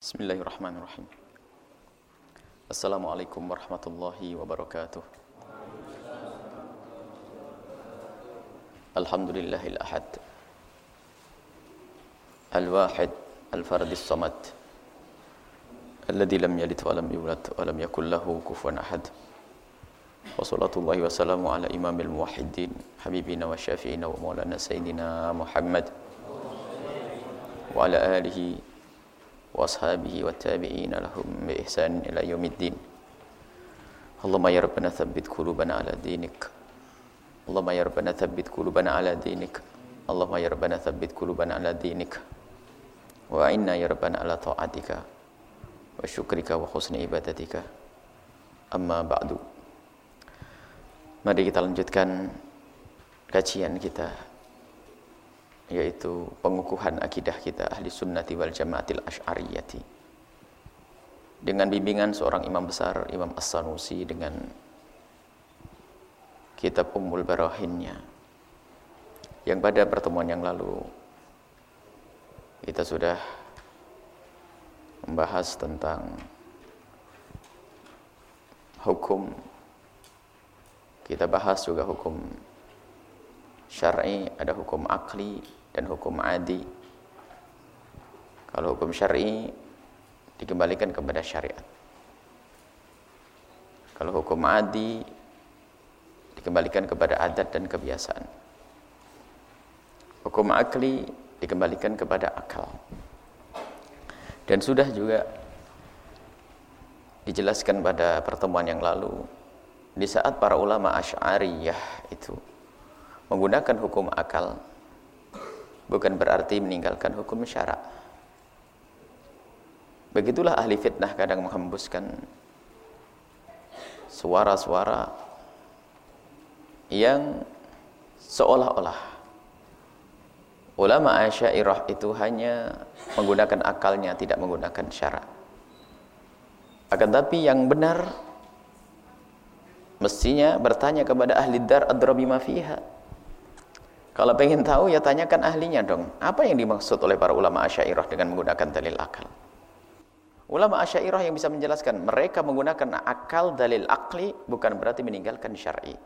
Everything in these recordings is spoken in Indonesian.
Bismillahirrahmanirrahim. Assalamualaikum warahmatullahi wabarakatuh. Alhamdulillahil ahad. Al-wahid, al-fard as-samad. Alladhi lam yalid wa lam yulad wa lam yakul lahu kufuwan ahad. Wa salatullahi wa salamu ala imamil muwahhidin, habibina wa syafi'ina wa maulana sayyidina Muhammad wa ala alihi وأصحابه والتابعين لهم بإحسان إلى يوم الدين اللهم يا ربنا ثبت قلوبنا على دينك اللهم يا ربنا ثبت قلوبنا على دينك اللهم يا ربنا ثبت قلوبنا على دينك وأعنا يا ربنا على طاعتك وشكرك وحسن عبادتك أما بعد Mari kita lanjutkan kajian kita yaitu pengukuhan akidah kita ahli sunnati wal jamaatil ash'ariyati dengan bimbingan seorang imam besar Imam As-Sanusi dengan kitab Ummul Barahinnya. Yang pada pertemuan yang lalu kita sudah membahas tentang hukum. Kita bahas juga hukum syar'i ada hukum akli dan hukum adi. Kalau hukum syar'i dikembalikan kepada syariat. Kalau hukum adi dikembalikan kepada adat dan kebiasaan. Hukum akli dikembalikan kepada akal. Dan sudah juga dijelaskan pada pertemuan yang lalu di saat para ulama Asy'ariyah itu menggunakan hukum akal bukan berarti meninggalkan hukum syarak. Begitulah ahli fitnah kadang menghembuskan suara-suara yang seolah-olah ulama Asyairah itu hanya menggunakan akalnya, tidak menggunakan syarak. Akan tapi yang benar mestinya bertanya kepada ahli dar adrabi ma fiha kalau pengen tahu ya tanyakan ahlinya dong. Apa yang dimaksud oleh para ulama Asy'ariyah dengan menggunakan dalil akal? Ulama Asy'ariyah yang bisa menjelaskan mereka menggunakan akal dalil akli bukan berarti meninggalkan syar'i.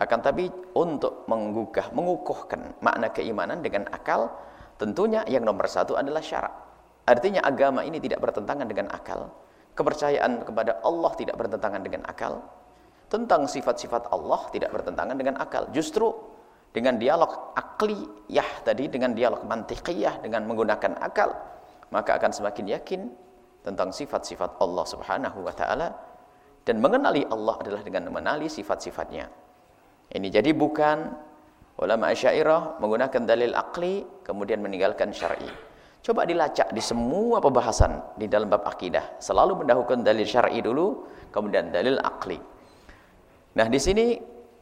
Akan tapi untuk menggugah, mengukuhkan makna keimanan dengan akal, tentunya yang nomor satu adalah syarak. Artinya agama ini tidak bertentangan dengan akal. Kepercayaan kepada Allah tidak bertentangan dengan akal. Tentang sifat-sifat Allah tidak bertentangan dengan akal. Justru dengan dialog akliyah tadi dengan dialog mantiqiyah dengan menggunakan akal maka akan semakin yakin tentang sifat-sifat Allah Subhanahu wa taala. Dan mengenali Allah adalah dengan mengenali sifat-sifatnya. Ini jadi bukan ulama Asy'ariyah menggunakan dalil akli kemudian meninggalkan syar'i. Coba dilacak di semua pembahasan di dalam bab akidah. Selalu mendahulukan dalil syar'i dulu kemudian dalil akli. Nah di sini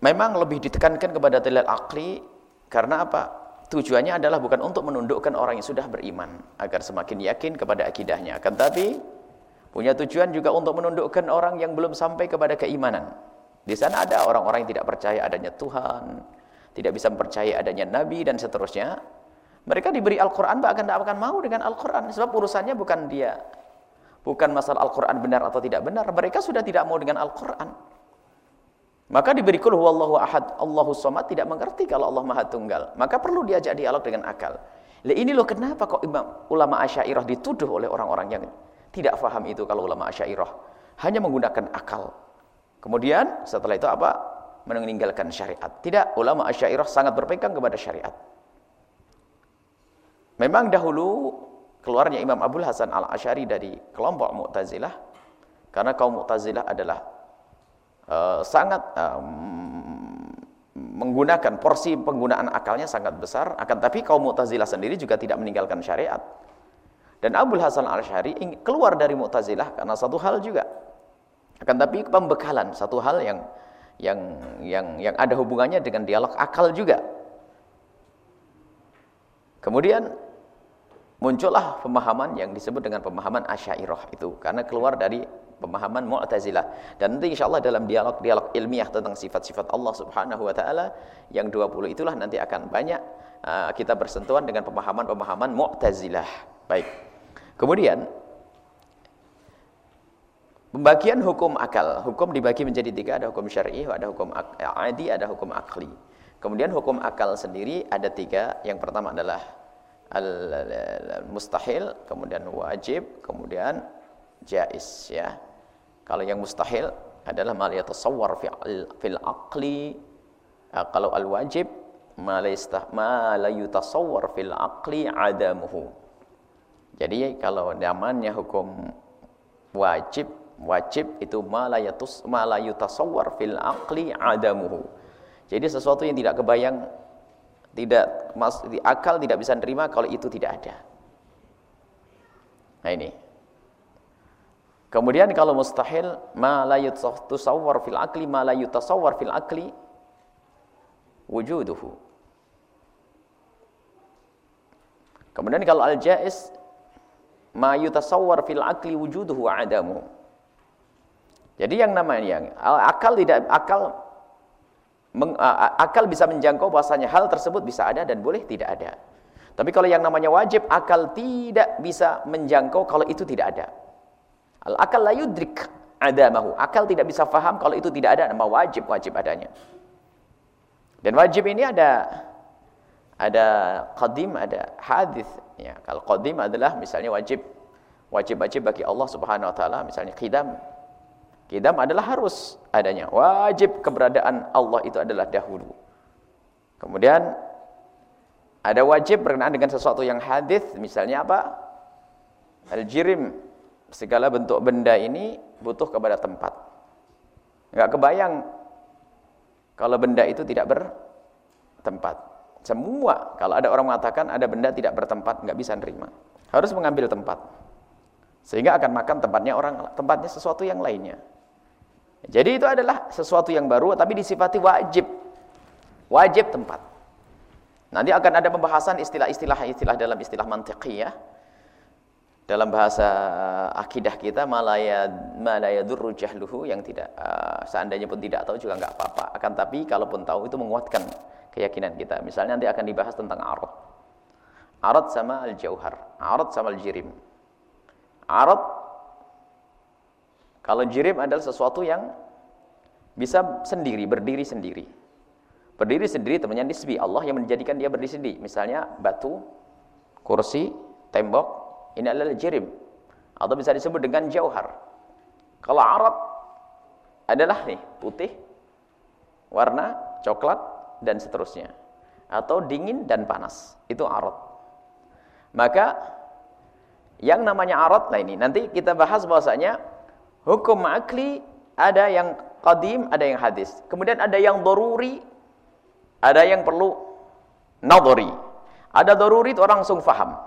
memang lebih ditekankan kepada dalil akli karena apa? Tujuannya adalah bukan untuk menundukkan orang yang sudah beriman agar semakin yakin kepada akidahnya. Akan tapi punya tujuan juga untuk menundukkan orang yang belum sampai kepada keimanan. Di sana ada orang-orang yang tidak percaya adanya Tuhan, tidak bisa percaya adanya nabi dan seterusnya. Mereka diberi Al-Qur'an bahkan tidak akan mau dengan Al-Qur'an sebab urusannya bukan dia. Bukan masalah Al-Qur'an benar atau tidak benar, mereka sudah tidak mau dengan Al-Qur'an. Maka diberi kul huwallahu ahad, Allahu somad tidak mengerti kalau Allah Maha Tunggal. Maka perlu diajak dialog dengan akal. Lah ini loh kenapa kok imam ulama Asy'ariyah dituduh oleh orang-orang yang tidak faham itu kalau ulama Asy'ariyah hanya menggunakan akal. Kemudian setelah itu apa? Meninggalkan syariat. Tidak, ulama Asy'ariyah sangat berpegang kepada syariat. Memang dahulu keluarnya Imam Abdul Hasan Al-Asy'ari dari kelompok Mu'tazilah karena kaum Mu'tazilah adalah uh, sangat uh, menggunakan porsi penggunaan akalnya sangat besar. Akan tapi kaum Mu'tazilah sendiri juga tidak meninggalkan syariat. Dan Abdul Hasan Al-Syari keluar dari Mu'tazilah karena satu hal juga. Akan tapi pembekalan satu hal yang yang yang yang ada hubungannya dengan dialog akal juga. Kemudian muncullah pemahaman yang disebut dengan pemahaman Asy'ariyah itu. Karena keluar dari pemahaman Mu'tazilah. Dan nanti insyaallah dalam dialog-dialog ilmiah tentang sifat-sifat Allah Subhanahu wa taala yang 20 itulah nanti akan banyak uh, kita bersentuhan dengan pemahaman-pemahaman Mu'tazilah. Baik. Kemudian Pembagian hukum akal. Hukum dibagi menjadi tiga. Ada hukum syar'i, ada hukum adi, ada hukum akli. Kemudian hukum akal sendiri ada tiga. Yang pertama adalah al-mustahil, kemudian wajib, kemudian jais. Ya. Kalau yang mustahil adalah mal yatasawwar fil aqli. Kalau al-wajib ma la yutasawwar fil aqli adamuhu. Jadi kalau namanya hukum wajib wajib itu malayatus malayutasawwar fil aqli adamuhu. Jadi sesuatu yang tidak kebayang tidak di akal tidak bisa nerima kalau itu tidak ada. Nah ini. Kemudian kalau mustahil malayutasawwar fil aqli malayutasawwar fil aqli wujuduhu. Kemudian kalau al-jaiz ma yutasawwar fil aqli wujuduhu adamu. Jadi yang namanya akal tidak akal meng, akal bisa menjangkau bahasanya hal tersebut bisa ada dan boleh tidak ada. Tapi kalau yang namanya wajib akal tidak bisa menjangkau kalau itu tidak ada. Al akal la yudrik adamahu. Akal tidak bisa faham kalau itu tidak ada nama wajib wajib adanya. Dan wajib ini ada ada qadim, ada hadis ya. Kalau qadim adalah misalnya wajib wajib-wajib bagi Allah Subhanahu wa taala misalnya qidam Kidam adalah harus adanya. Wajib keberadaan Allah itu adalah dahulu. Kemudian ada wajib berkenaan dengan sesuatu yang hadis, misalnya apa? Al-jirim. Segala bentuk benda ini butuh kepada tempat. Enggak kebayang kalau benda itu tidak bertempat. Semua kalau ada orang mengatakan ada benda tidak bertempat, enggak bisa nerima. Harus mengambil tempat. Sehingga akan makan tempatnya orang tempatnya sesuatu yang lainnya. Jadi itu adalah sesuatu yang baru tapi disifati wajib. Wajib tempat. Nanti akan ada pembahasan istilah-istilah istilah dalam istilah mantiqiyah. Dalam bahasa akidah kita malaya malaya durru jahluhu yang tidak uh, seandainya pun tidak tahu juga enggak apa-apa. Akan tapi kalaupun tahu itu menguatkan keyakinan kita. Misalnya nanti akan dibahas tentang arad. Arad sama al-jauhar, arad sama al-jirim. Arad kalau jirim adalah sesuatu yang bisa sendiri, berdiri sendiri. Berdiri sendiri temannya nisbi. Allah yang menjadikan dia berdiri sendiri. Misalnya batu, kursi, tembok, ini adalah jirim. Atau bisa disebut dengan jauhar. Kalau Arab adalah nih, putih, warna, coklat, dan seterusnya. Atau dingin dan panas. Itu Arab. Maka yang namanya Arab, nah ini nanti kita bahas bahwasanya Hukum akli ada yang qadim, ada yang hadis. Kemudian ada yang doruri, ada yang perlu nadori. Ada doruri itu orang langsung faham.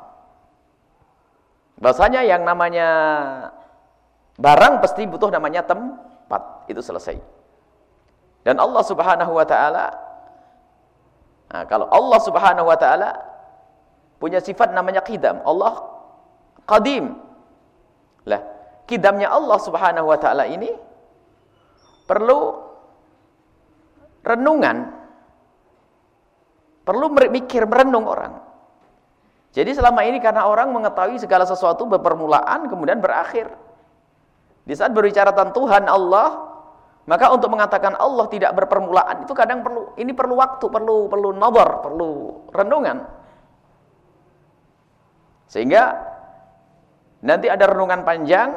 Bahasanya yang namanya barang pasti butuh namanya tempat. Itu selesai. Dan Allah subhanahu wa ta'ala nah, kalau Allah subhanahu wa ta'ala punya sifat namanya qidam. Allah qadim. Lah, kidamnya Allah Subhanahu wa taala ini perlu renungan. Perlu mikir merenung orang. Jadi selama ini karena orang mengetahui segala sesuatu berpermulaan kemudian berakhir. Di saat berbicara tentang Tuhan Allah, maka untuk mengatakan Allah tidak berpermulaan itu kadang perlu ini perlu waktu, perlu perlu nazar, perlu renungan. Sehingga nanti ada renungan panjang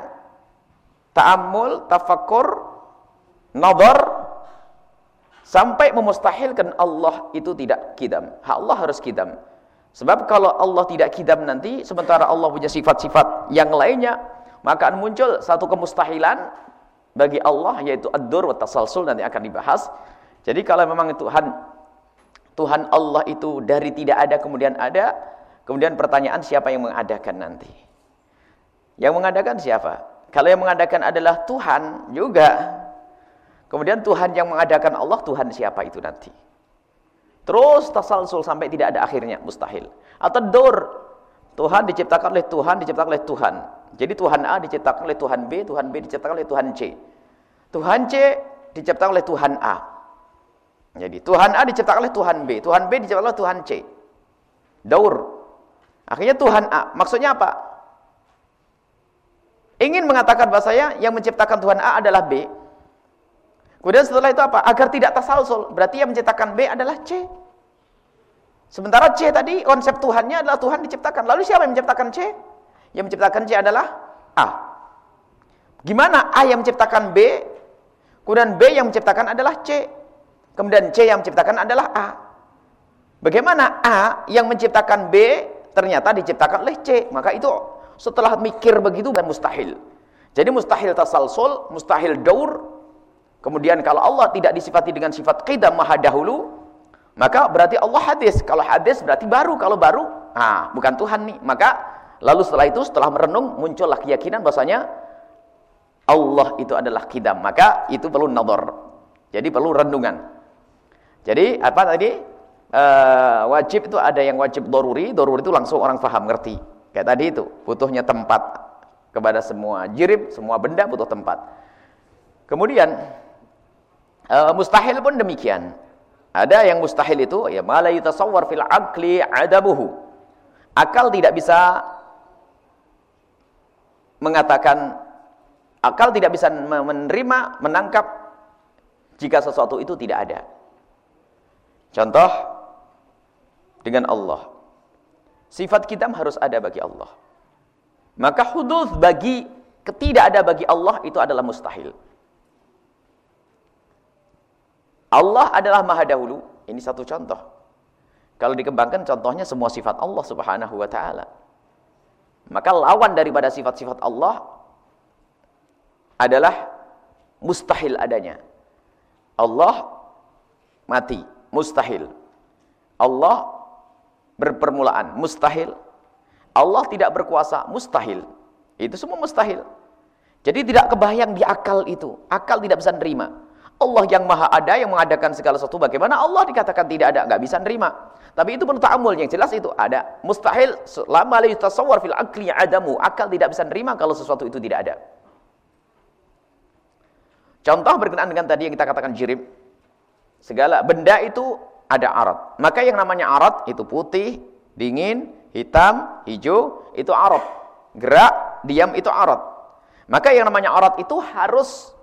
ta'ammul, tafakur, nazar sampai memustahilkan Allah itu tidak kidam. Allah harus kidam. Sebab kalau Allah tidak kidam nanti sementara Allah punya sifat-sifat yang lainnya, maka akan muncul satu kemustahilan bagi Allah yaitu ad-dur wa tasalsul nanti akan dibahas. Jadi kalau memang Tuhan Tuhan Allah itu dari tidak ada kemudian ada, kemudian pertanyaan siapa yang mengadakan nanti? Yang mengadakan siapa? Kalau yang mengadakan adalah Tuhan juga. Kemudian Tuhan yang mengadakan Allah, Tuhan siapa itu nanti? Terus tasalsul sampai tidak ada akhirnya, mustahil. Atau dur, Tuhan diciptakan oleh Tuhan, diciptakan oleh Tuhan. Jadi Tuhan A diciptakan oleh Tuhan B, Tuhan B diciptakan oleh Tuhan C. Tuhan C diciptakan oleh Tuhan A. Jadi Tuhan A diciptakan oleh Tuhan B, Tuhan B diciptakan oleh Tuhan C. Daur. Akhirnya Tuhan A. Maksudnya apa? ingin mengatakan bahasanya yang menciptakan Tuhan A adalah B. Kemudian setelah itu apa? Agar tidak tasalsul. Berarti yang menciptakan B adalah C. Sementara C tadi konsep Tuhannya adalah Tuhan diciptakan. Lalu siapa yang menciptakan C? Yang menciptakan C adalah A. Gimana A yang menciptakan B? Kemudian B yang menciptakan adalah C. Kemudian C yang menciptakan adalah A. Bagaimana A yang menciptakan B ternyata diciptakan oleh C? Maka itu setelah mikir begitu dan mustahil. Jadi mustahil tasalsul, mustahil daur, Kemudian kalau Allah tidak disifati dengan sifat qidam maha dahulu, maka berarti Allah hadis. Kalau hadis berarti baru. Kalau baru, ah bukan Tuhan nih. Maka lalu setelah itu setelah merenung muncullah keyakinan bahasanya Allah itu adalah qidam. Maka itu perlu nadhar. Jadi perlu renungan. Jadi apa tadi? Uh, wajib itu ada yang wajib doruri. Doruri itu langsung orang faham, ngerti. Kayak tadi itu, butuhnya tempat kepada semua jirib, semua benda butuh tempat. Kemudian Uh, mustahil pun demikian. Ada yang mustahil itu ya mala yutasawwar fil aqli adabuhu. Akal tidak bisa mengatakan akal tidak bisa menerima, menangkap jika sesuatu itu tidak ada. Contoh dengan Allah. Sifat kita harus ada bagi Allah. Maka hudud bagi ketidak ada bagi Allah itu adalah mustahil. Allah adalah maha dahulu. Ini satu contoh. Kalau dikembangkan contohnya semua sifat Allah subhanahu wa ta'ala. Maka lawan daripada sifat-sifat Allah adalah mustahil adanya. Allah mati, mustahil. Allah berpermulaan, mustahil. Allah tidak berkuasa, mustahil. Itu semua mustahil. Jadi tidak kebayang di akal itu. Akal tidak bisa nerima. Allah yang maha ada, yang mengadakan segala sesuatu. Bagaimana Allah dikatakan tidak ada? Nggak bisa nerima. Tapi itu perlu ta'amul. Yang jelas itu ada. Mustahil. Lama la yutasawar fil akli adamu. Akal tidak bisa nerima kalau sesuatu itu tidak ada. Contoh berkenaan dengan tadi yang kita katakan jirim. Segala benda itu ada arat. Maka yang namanya arat itu putih, dingin, hitam, hijau, itu arat. Gerak, diam itu arat. Maka yang namanya arat itu harus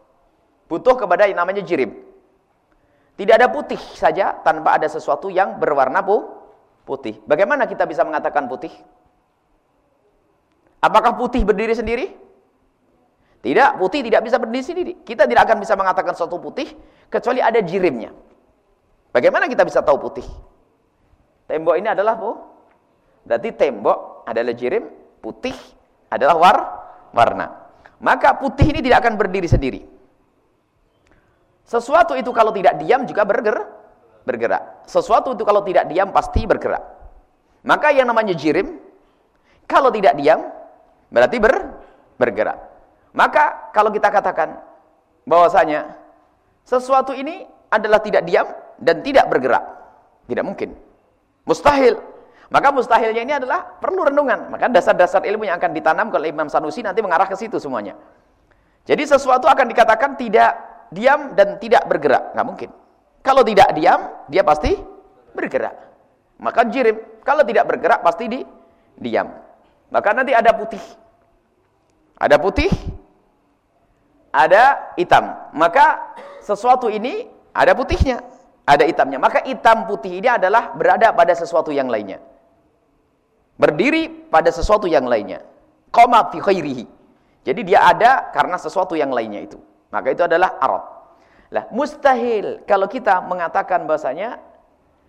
butuh kepada yang namanya jirim. Tidak ada putih saja tanpa ada sesuatu yang berwarna putih. Bagaimana kita bisa mengatakan putih? Apakah putih berdiri sendiri? Tidak, putih tidak bisa berdiri sendiri. Kita tidak akan bisa mengatakan sesuatu putih kecuali ada jirimnya. Bagaimana kita bisa tahu putih? Tembok ini adalah bu, berarti tembok adalah jirim, putih adalah war, warna. Maka putih ini tidak akan berdiri sendiri. Sesuatu itu kalau tidak diam juga bergerak. bergerak. Sesuatu itu kalau tidak diam pasti bergerak. Maka yang namanya jirim, kalau tidak diam, berarti ber, bergerak. Maka kalau kita katakan bahwasanya sesuatu ini adalah tidak diam dan tidak bergerak. Tidak mungkin. Mustahil. Maka mustahilnya ini adalah perlu renungan. Maka dasar-dasar ilmu yang akan ditanam oleh Imam Sanusi nanti mengarah ke situ semuanya. Jadi sesuatu akan dikatakan tidak diam dan tidak bergerak, nggak mungkin. Kalau tidak diam, dia pasti bergerak. Maka jirim, kalau tidak bergerak pasti di diam. Maka nanti ada putih. Ada putih, ada hitam. Maka sesuatu ini ada putihnya, ada hitamnya. Maka hitam putih ini adalah berada pada sesuatu yang lainnya. Berdiri pada sesuatu yang lainnya. Jadi dia ada karena sesuatu yang lainnya itu. Maka itu adalah arad. Lah, mustahil kalau kita mengatakan bahasanya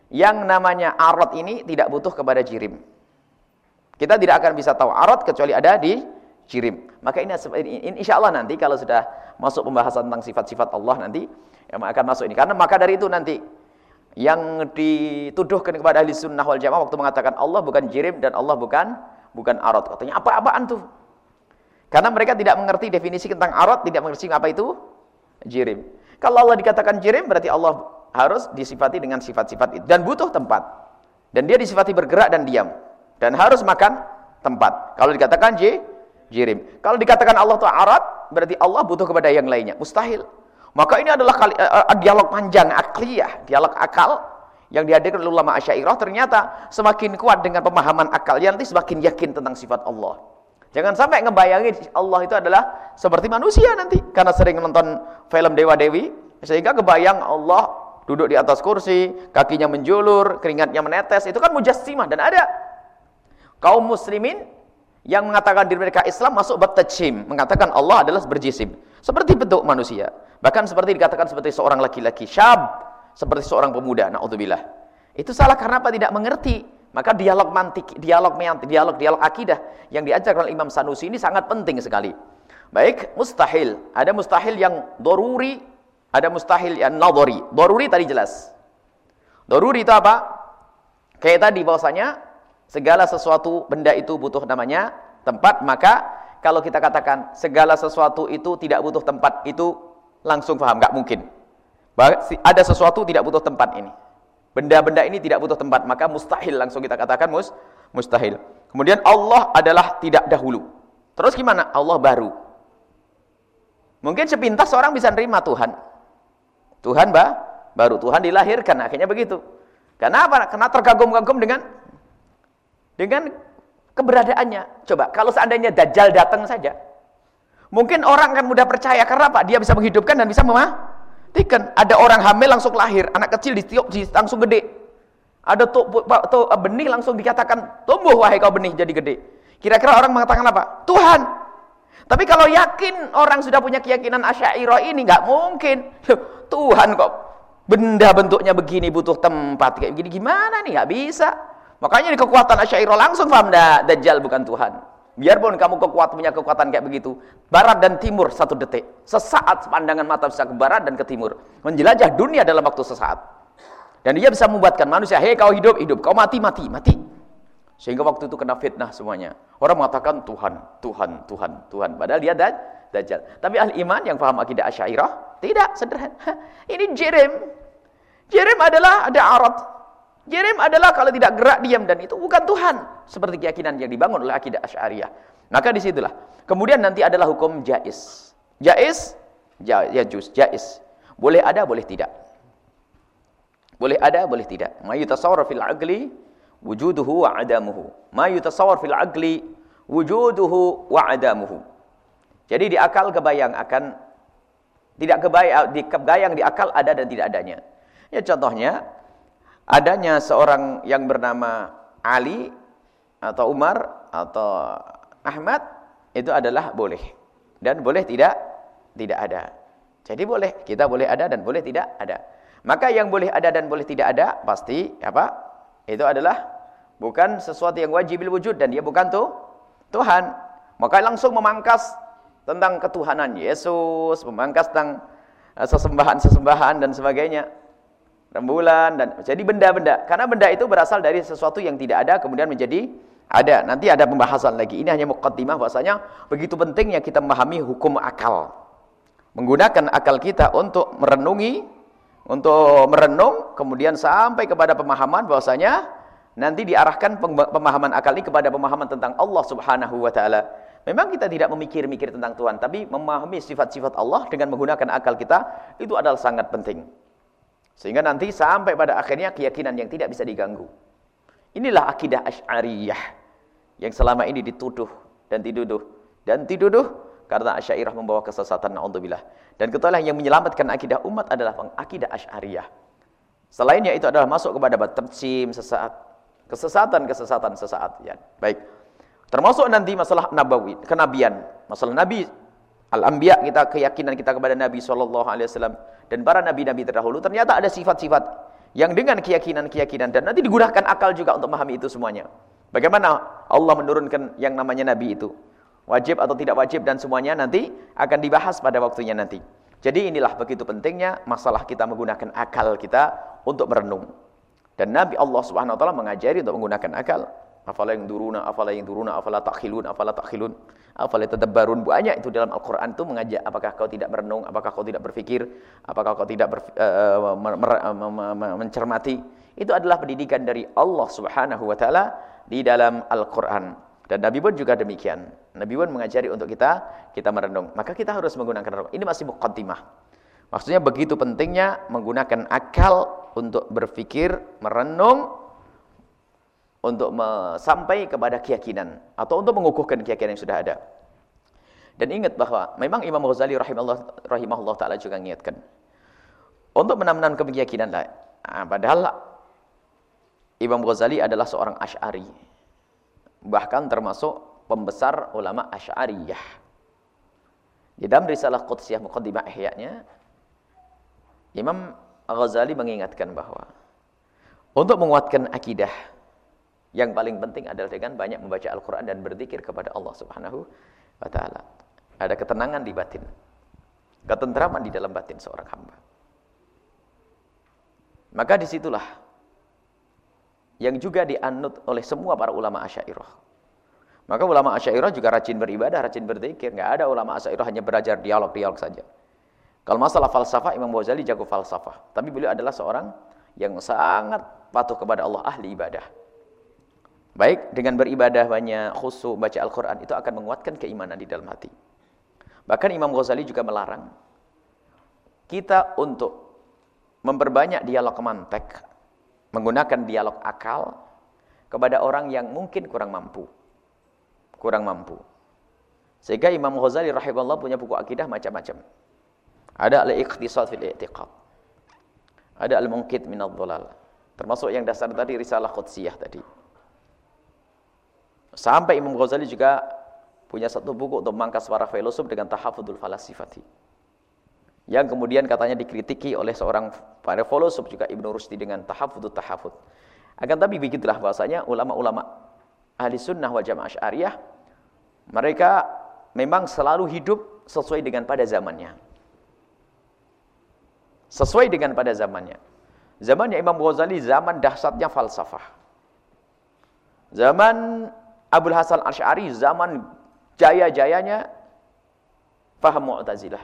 yang namanya arad ini tidak butuh kepada jirim. Kita tidak akan bisa tahu arad kecuali ada di jirim. Maka ini insya Allah nanti kalau sudah masuk pembahasan tentang sifat-sifat Allah nanti yang akan masuk ini. Karena maka dari itu nanti yang dituduhkan kepada ahli sunnah wal jamaah waktu mengatakan Allah bukan jirim dan Allah bukan bukan arad. Katanya apa-apaan tuh? Karena mereka tidak mengerti definisi tentang arat, tidak mengerti apa itu jirim. Kalau Allah dikatakan jirim, berarti Allah harus disifati dengan sifat-sifat itu. Dan butuh tempat. Dan dia disifati bergerak dan diam. Dan harus makan tempat. Kalau dikatakan j, jirim. Kalau dikatakan Allah itu arat, berarti Allah butuh kepada yang lainnya. Mustahil. Maka ini adalah kali, uh, dialog panjang, akliyah, dialog akal yang dihadirkan oleh ulama Asy'ariyah ternyata semakin kuat dengan pemahaman akal, nanti semakin yakin tentang sifat Allah. Jangan sampai ngebayangin Allah itu adalah seperti manusia nanti karena sering nonton film Dewa Dewi sehingga kebayang Allah duduk di atas kursi, kakinya menjulur, keringatnya menetes, itu kan mujassimah dan ada kaum muslimin yang mengatakan diri mereka Islam masuk bab tajsim, mengatakan Allah adalah berjisim, seperti bentuk manusia. Bahkan seperti dikatakan seperti seorang laki-laki syab, seperti seorang pemuda, naudzubillah. Itu salah karena apa? Tidak mengerti maka dialog mantik, dialog meyantik, dialog dialog akidah yang diajarkan oleh Imam Sanusi ini sangat penting sekali. Baik, mustahil. Ada mustahil yang doruri, ada mustahil yang nadori. Doruri tadi jelas. Doruri itu apa? Kayak tadi bahwasanya segala sesuatu benda itu butuh namanya tempat, maka kalau kita katakan segala sesuatu itu tidak butuh tempat itu langsung paham, nggak mungkin. Ada sesuatu tidak butuh tempat ini. Benda-benda ini tidak butuh tempat, maka mustahil langsung kita katakan mus mustahil. Kemudian Allah adalah tidak dahulu. Terus gimana? Allah baru. Mungkin sepintas seorang bisa nerima Tuhan. Tuhan bah, baru Tuhan dilahirkan, akhirnya begitu. Karena apa? Karena terkagum-kagum dengan dengan keberadaannya. Coba, kalau seandainya Dajjal datang saja, mungkin orang akan mudah percaya. Karena apa? Dia bisa menghidupkan dan bisa memah Tikan, ada orang hamil langsung lahir, anak kecil ditiup langsung gede. Ada tuh, tuh benih langsung dikatakan tumbuh wahai kau benih jadi gede. Kira-kira orang mengatakan apa? Tuhan. Tapi kalau yakin orang sudah punya keyakinan Asy'ariyah ini nggak mungkin. Tuhan kok benda bentuknya begini butuh tempat kayak begini gimana nih? nggak bisa. Makanya di kekuatan Asy'ariyah langsung paham dah Dajjal bukan Tuhan. Biarpun kamu kekuat punya kekuatan kayak begitu, barat dan timur satu detik. Sesaat pandangan mata bisa ke barat dan ke timur. Menjelajah dunia dalam waktu sesaat. Dan dia bisa membuatkan manusia, hei kau hidup, hidup. Kau mati, mati, mati. Sehingga waktu itu kena fitnah semuanya. Orang mengatakan Tuhan, Tuhan, Tuhan, Tuhan. Padahal dia daj dajjal. Tapi ahli iman yang paham akidah asyairah, tidak, sederhana. Ini Jerem. Jerem adalah ada arat. Jerem adalah kalau tidak gerak diam dan itu bukan Tuhan seperti keyakinan yang dibangun oleh akidah Asy'ariyah. Maka di situlah. Kemudian nanti adalah hukum jais. Jais, ja, ya jais. Boleh ada, boleh tidak. Boleh ada, boleh tidak. Ma yutasawwar fil aqli wujuduhu wa adamuhu. Ma yutasawwar fil aqli wujuduhu wa adamuhu. Jadi di akal kebayang akan tidak kebayang di kebayang di akal ada dan tidak adanya. Ya contohnya adanya seorang yang bernama Ali atau Umar atau Ahmad itu adalah boleh dan boleh tidak tidak ada. Jadi boleh, kita boleh ada dan boleh tidak ada. Maka yang boleh ada dan boleh tidak ada pasti apa? Itu adalah bukan sesuatu yang wajib wujud dan dia bukan tuh Tuhan. Maka langsung memangkas tentang ketuhanan Yesus, memangkas tentang eh, sesembahan-sesembahan dan sebagainya rembulan dan jadi benda-benda. Karena benda itu berasal dari sesuatu yang tidak ada kemudian menjadi ada. Nanti ada pembahasan lagi. Ini hanya muqaddimah bahwasanya begitu pentingnya kita memahami hukum akal. Menggunakan akal kita untuk merenungi, untuk merenung kemudian sampai kepada pemahaman bahwasanya nanti diarahkan pemahaman akal ini kepada pemahaman tentang Allah Subhanahu wa taala. Memang kita tidak memikir-mikir tentang Tuhan, tapi memahami sifat-sifat Allah dengan menggunakan akal kita itu adalah sangat penting. Sehingga nanti sampai pada akhirnya keyakinan yang tidak bisa diganggu. Inilah akidah Asy'ariyah yang selama ini dituduh dan dituduh dan dituduh karena Asy'ariyah membawa kesesatan naudzubillah. Dan ketahuilah yang menyelamatkan akidah umat adalah akidah Asy'ariyah. Selainnya itu adalah masuk kepada batabsim sesaat. Kesesatan, kesesatan sesaat ya. Baik. Termasuk nanti masalah nabawi, kenabian. Masalah nabi al-anbiya kita keyakinan kita kepada Nabi sallallahu alaihi wasallam dan para nabi-nabi terdahulu ternyata ada sifat-sifat yang dengan keyakinan-keyakinan dan nanti digunakan akal juga untuk memahami itu semuanya. Bagaimana Allah menurunkan yang namanya nabi itu? Wajib atau tidak wajib dan semuanya nanti akan dibahas pada waktunya nanti. Jadi inilah begitu pentingnya masalah kita menggunakan akal kita untuk merenung. Dan Nabi Allah Subhanahu wa taala mengajari untuk menggunakan akal. Afala yang duruna, afala yang duruna, afala takhilun, afala takhilun. Afala tadabbarun banyak itu dalam Al-Qur'an itu mengajak apakah kau tidak merenung, apakah kau tidak berpikir, apakah kau tidak ber, uh, mencermati. Itu adalah pendidikan dari Allah Subhanahu wa taala di dalam Al-Qur'an. Dan Nabi pun juga demikian. Nabi pun mengajari untuk kita kita merenung. Maka kita harus menggunakan renung. Ini masih muqaddimah. Maksudnya begitu pentingnya menggunakan akal untuk berpikir, merenung untuk sampai kepada keyakinan atau untuk mengukuhkan keyakinan yang sudah ada. Dan ingat bahwa memang Imam Ghazali rahimahullah rahimahullah taala juga mengingatkan untuk menanamkan keyakinan lah. Nah, padahal Imam Ghazali adalah seorang Asy'ari. Bahkan termasuk pembesar ulama Asy'ariyah. Di dalam risalah Qudsiyah Muqaddimah Ihya-nya Imam Ghazali mengingatkan bahwa untuk menguatkan akidah yang paling penting adalah dengan banyak membaca Al-Quran dan berzikir kepada Allah Subhanahu wa Ta'ala. Ada ketenangan di batin, ketentraman di dalam batin seorang hamba. Maka di situlah yang juga dianut oleh semua para ulama asyairah. Maka ulama asyairah juga rajin beribadah, rajin berzikir. Nggak ada ulama asyairah hanya belajar dialog-dialog saja. Kalau masalah falsafah, Imam Ghazali jago falsafah. Tapi beliau adalah seorang yang sangat patuh kepada Allah, ahli ibadah. Baik, dengan beribadah banyak, khusyuk, baca Al-Quran, itu akan menguatkan keimanan di dalam hati. Bahkan Imam Ghazali juga melarang kita untuk memperbanyak dialog mantek, menggunakan dialog akal kepada orang yang mungkin kurang mampu. Kurang mampu. Sehingga Imam Ghazali rahimahullah punya buku akidah macam-macam. Ada al-iqtisad fil i'tiqad. Ada al-munqid min ad Termasuk yang dasar tadi risalah Qudsiyah tadi. Sampai Imam Ghazali juga punya satu buku untuk memangkas para filosof dengan tahafudul falasifati. Yang kemudian katanya dikritiki oleh seorang para filosof juga Ibnu Rusdi dengan tahafudul tahafud. Akan tapi begitulah bahasanya ulama-ulama ahli sunnah wal jamaah syariah mereka memang selalu hidup sesuai dengan pada zamannya. Sesuai dengan pada zamannya. Zamannya Imam Ghazali zaman dahsyatnya falsafah. Zaman Abdul Hasan Ash'ari zaman jaya-jayanya paham Mu'tazilah.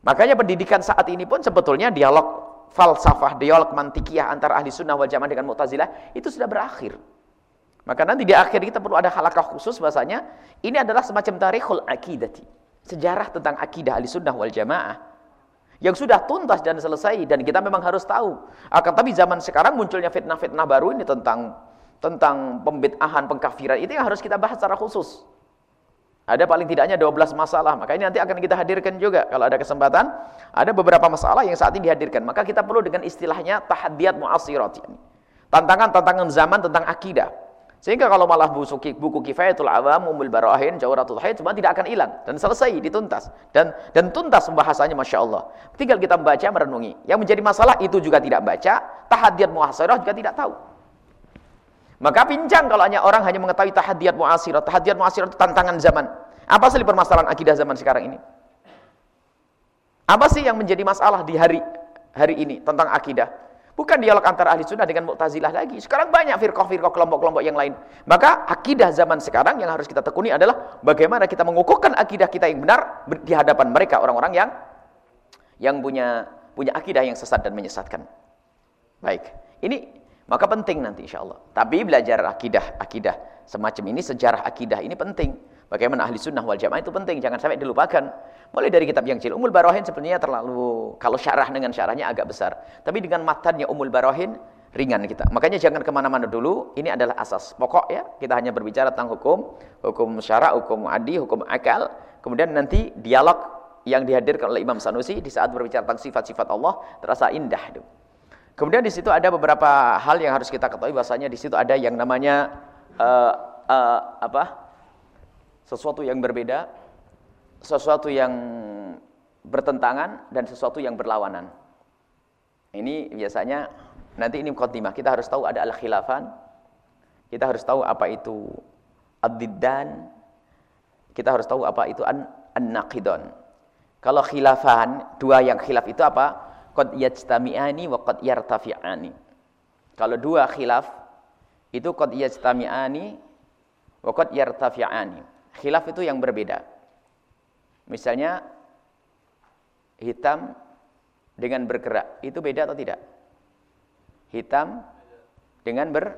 Makanya pendidikan saat ini pun sebetulnya dialog falsafah, dialog mantikiyah antara ahli sunnah wal jamaah dengan Mu'tazilah itu sudah berakhir. Maka nanti di akhir kita perlu ada halakah khusus bahasanya ini adalah semacam tarikhul akidati. Sejarah tentang akidah ahli sunnah wal jamaah yang sudah tuntas dan selesai dan kita memang harus tahu. Akan tapi zaman sekarang munculnya fitnah-fitnah baru ini tentang tentang pembid'ahan, pengkafiran itu yang harus kita bahas secara khusus. Ada paling tidaknya 12 masalah, maka ini nanti akan kita hadirkan juga kalau ada kesempatan. Ada beberapa masalah yang saat ini dihadirkan, maka kita perlu dengan istilahnya tahadiyat mu'asirat. Tantangan-tantangan zaman tentang akidah. Sehingga kalau malah buku, kifayatul awam, umul barahin, jawaratul haid, cuma tidak akan hilang. Dan selesai, dituntas. Dan dan tuntas pembahasannya Masya Allah. Tinggal kita membaca, merenungi. Yang menjadi masalah itu juga tidak baca, tahadiyat mu'asirah juga tidak tahu. Maka pincang kalau hanya orang hanya mengetahui tahadiyat mu'asirat. Tahadiyat mu'asirat itu tantangan zaman. Apa sih permasalahan akidah zaman sekarang ini? Apa sih yang menjadi masalah di hari hari ini tentang akidah? Bukan dialog antara ahli sunnah dengan mu'tazilah lagi. Sekarang banyak firqah-firqah kelompok-kelompok yang lain. Maka akidah zaman sekarang yang harus kita tekuni adalah bagaimana kita mengukuhkan akidah kita yang benar di hadapan mereka orang-orang yang yang punya punya akidah yang sesat dan menyesatkan. Baik. Ini maka penting nanti insya Allah. Tapi belajar akidah, akidah semacam ini, sejarah akidah ini penting. Bagaimana ahli sunnah wal jamaah itu penting, jangan sampai dilupakan. Mulai dari kitab yang kecil. Umul Barohin sebenarnya terlalu, kalau syarah dengan syarahnya agak besar. Tapi dengan matannya Umul Barohin, ringan kita. Makanya jangan ke mana-mana dulu, ini adalah asas pokok ya. Kita hanya berbicara tentang hukum, hukum syara, hukum adi, hukum akal. Kemudian nanti dialog yang dihadirkan oleh Imam Sanusi di saat berbicara tentang sifat-sifat Allah terasa indah. Kemudian di situ ada beberapa hal yang harus kita ketahui bahasanya di situ ada yang namanya uh, uh, apa? sesuatu yang berbeda, sesuatu yang bertentangan dan sesuatu yang berlawanan. Ini biasanya nanti ini khotimah. Kita harus tahu ada al-khilafan. Kita harus tahu apa itu ad-diddan. Kita harus tahu apa itu an-naqidon. Kalau khilafan, dua yang khilaf itu apa? Qad yajtami'ani wa qad yartafi'ani. Kalau dua khilaf itu qad yajtami'ani wa qad yartafi'ani. Khilaf itu yang berbeda. Misalnya hitam dengan bergerak itu beda atau tidak? Hitam dengan ber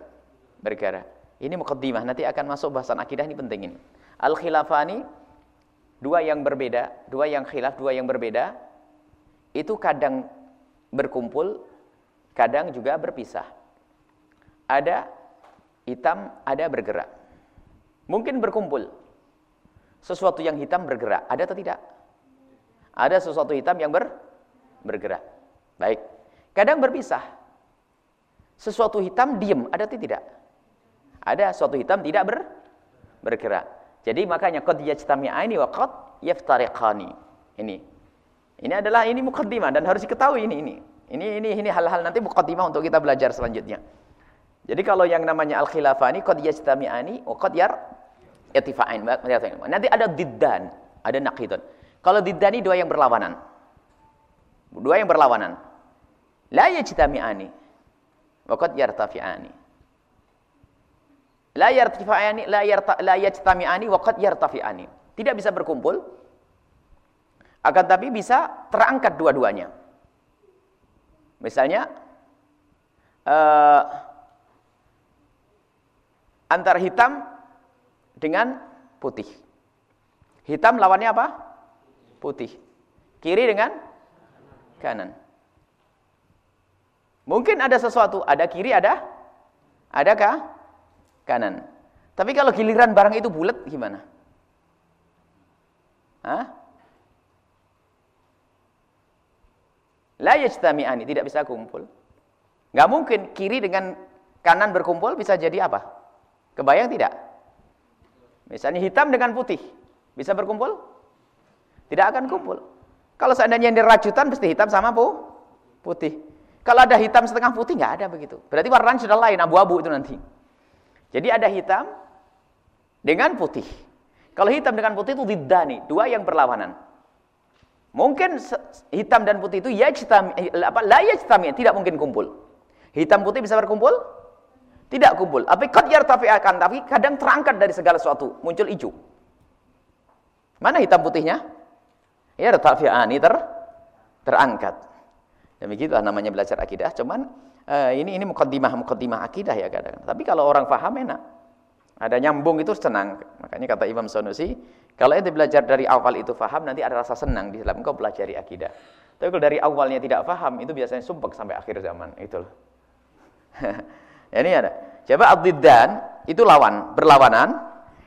bergerak. Ini mukaddimah, nanti akan masuk bahasan akidah ini penting ini. Al khilafani dua yang berbeda, dua yang khilaf, dua yang berbeda itu kadang berkumpul, kadang juga berpisah. ada hitam, ada bergerak. Mungkin berkumpul. Sesuatu yang hitam bergerak, ada atau tidak? Ada sesuatu hitam yang ber bergerak. Baik. Kadang berpisah. Sesuatu hitam diam, ada atau tidak? Ada sesuatu hitam tidak ber bergerak. Jadi makanya qad yajtami'ani wa qad yaftariqani. Ini. Ini adalah ini mukaddimah dan harus diketahui ini ini. Ini ini ini hal-hal nanti mukaddimah untuk kita belajar selanjutnya. Jadi kalau yang namanya al-khilafani qad yajtami'ani wa qad yar yatifa'in. Nanti ada diddan, ada naqidun. Kalau diddan ini dua yang berlawanan. Dua yang berlawanan. La yajtami'ani wa qad yartafi'ani. La yartafi'ani la yarta la yajtami'ani wa qad yartafi'ani. Tidak bisa berkumpul. Akan tapi bisa terangkat dua-duanya. Misalnya uh, antara hitam dengan putih. Hitam lawannya apa? Putih. Kiri dengan kanan. Mungkin ada sesuatu, ada kiri, ada adakah kanan. Tapi kalau giliran barang itu bulat gimana? Hah? La yajtami'ani, tidak bisa kumpul. Enggak mungkin kiri dengan kanan berkumpul bisa jadi apa? Kebayang tidak? Misalnya hitam dengan putih. Bisa berkumpul? Tidak akan kumpul. Kalau seandainya ini rajutan, pasti hitam sama pu putih. Kalau ada hitam setengah putih, nggak ada begitu. Berarti warnanya sudah lain, abu-abu itu nanti. Jadi ada hitam dengan putih. Kalau hitam dengan putih itu diddani, dua yang berlawanan. Mungkin hitam dan putih itu yajtami, apa, la yajtami, tidak mungkin kumpul. Hitam putih bisa berkumpul? Tidak kumpul. Tapi qad yartafi'akan, tapi kadang terangkat dari segala sesuatu, muncul hijau. Mana hitam putihnya? Ya Yartafi'ani ter terangkat. Demikian namanya belajar akidah, cuman uh, ini ini mukaddimah mukaddimah akidah ya kadang. Tapi kalau orang paham enak. Ada nyambung itu senang. Makanya kata Imam Sanusi, kalau ente belajar dari awal itu paham, nanti ada rasa senang di dalam engkau pelajari akidah. Tapi kalau dari awalnya tidak paham, itu biasanya sumpek sampai akhir zaman. Itulah. Ya, ini ada. Coba abdiddan itu lawan, berlawanan.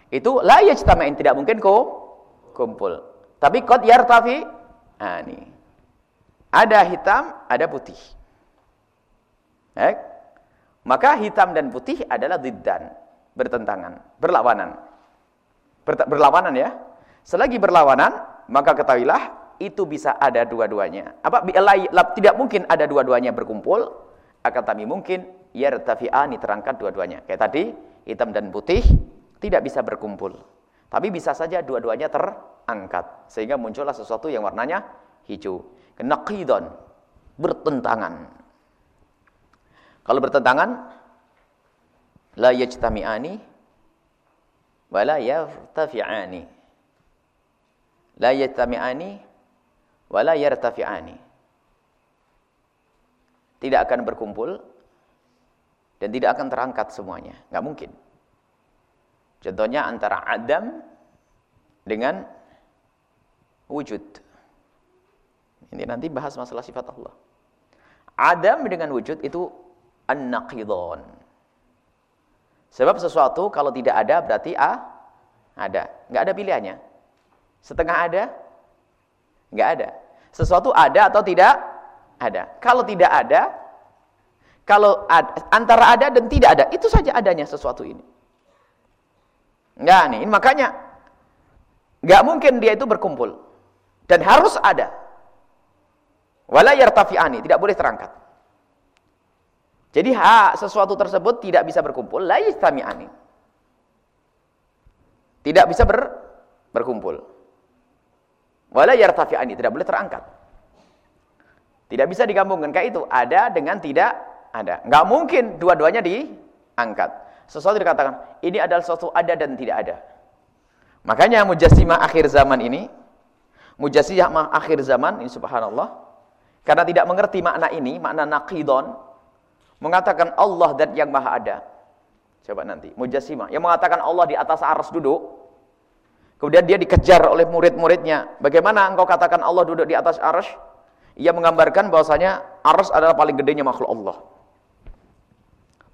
Itu la yajtama'in tidak mungkin ko kumpul. Tapi qad yartafi. Nah, ini. Ada hitam, ada putih. Eh? Maka hitam dan putih adalah diddan, bertentangan, berlawanan. Ber berlawanan ya. Selagi berlawanan, maka ketahuilah itu bisa ada dua-duanya. Apa tidak mungkin ada dua-duanya berkumpul, akan tapi mungkin yartafi'ani terangkat dua-duanya. Kayak tadi, hitam dan putih tidak bisa berkumpul. Tapi bisa saja dua-duanya terangkat. Sehingga muncullah sesuatu yang warnanya hijau. Kenaqidon, bertentangan. Kalau bertentangan, la yajtami'ani wa la yartafi'ani. La yajtami'ani wa la yartafi'ani. Tidak akan berkumpul dan tidak akan terangkat semuanya. Nggak mungkin. Contohnya antara Adam dengan wujud. Ini nanti bahas masalah sifat Allah. Adam dengan wujud itu an-naqidhan. Sebab sesuatu kalau tidak ada berarti a ada. Nggak ada pilihannya. Setengah ada, nggak ada. Sesuatu ada atau tidak ada. Kalau tidak ada, kalau ad, antara ada dan tidak ada, itu saja adanya sesuatu ini. Enggak nih, makanya enggak mungkin dia itu berkumpul dan harus ada. Wala yartafi'ani, tidak boleh terangkat. Jadi hak sesuatu tersebut tidak bisa berkumpul, la yastami'ani. Tidak bisa ber, berkumpul. Wala yartafi'ani, tidak boleh terangkat. Tidak bisa digabungkan kayak itu, ada dengan tidak ada. Nggak mungkin dua-duanya diangkat. Sesuatu dikatakan, ini adalah sesuatu ada dan tidak ada. Makanya mujassimah akhir zaman ini, mujassimah akhir zaman, ini subhanallah, karena tidak mengerti makna ini, makna naqidon, mengatakan Allah dan yang maha ada. Coba nanti, mujassimah, yang mengatakan Allah di atas aras duduk, Kemudian dia dikejar oleh murid-muridnya. Bagaimana engkau katakan Allah duduk di atas aras? Ia menggambarkan bahwasanya aras adalah paling gedenya makhluk Allah.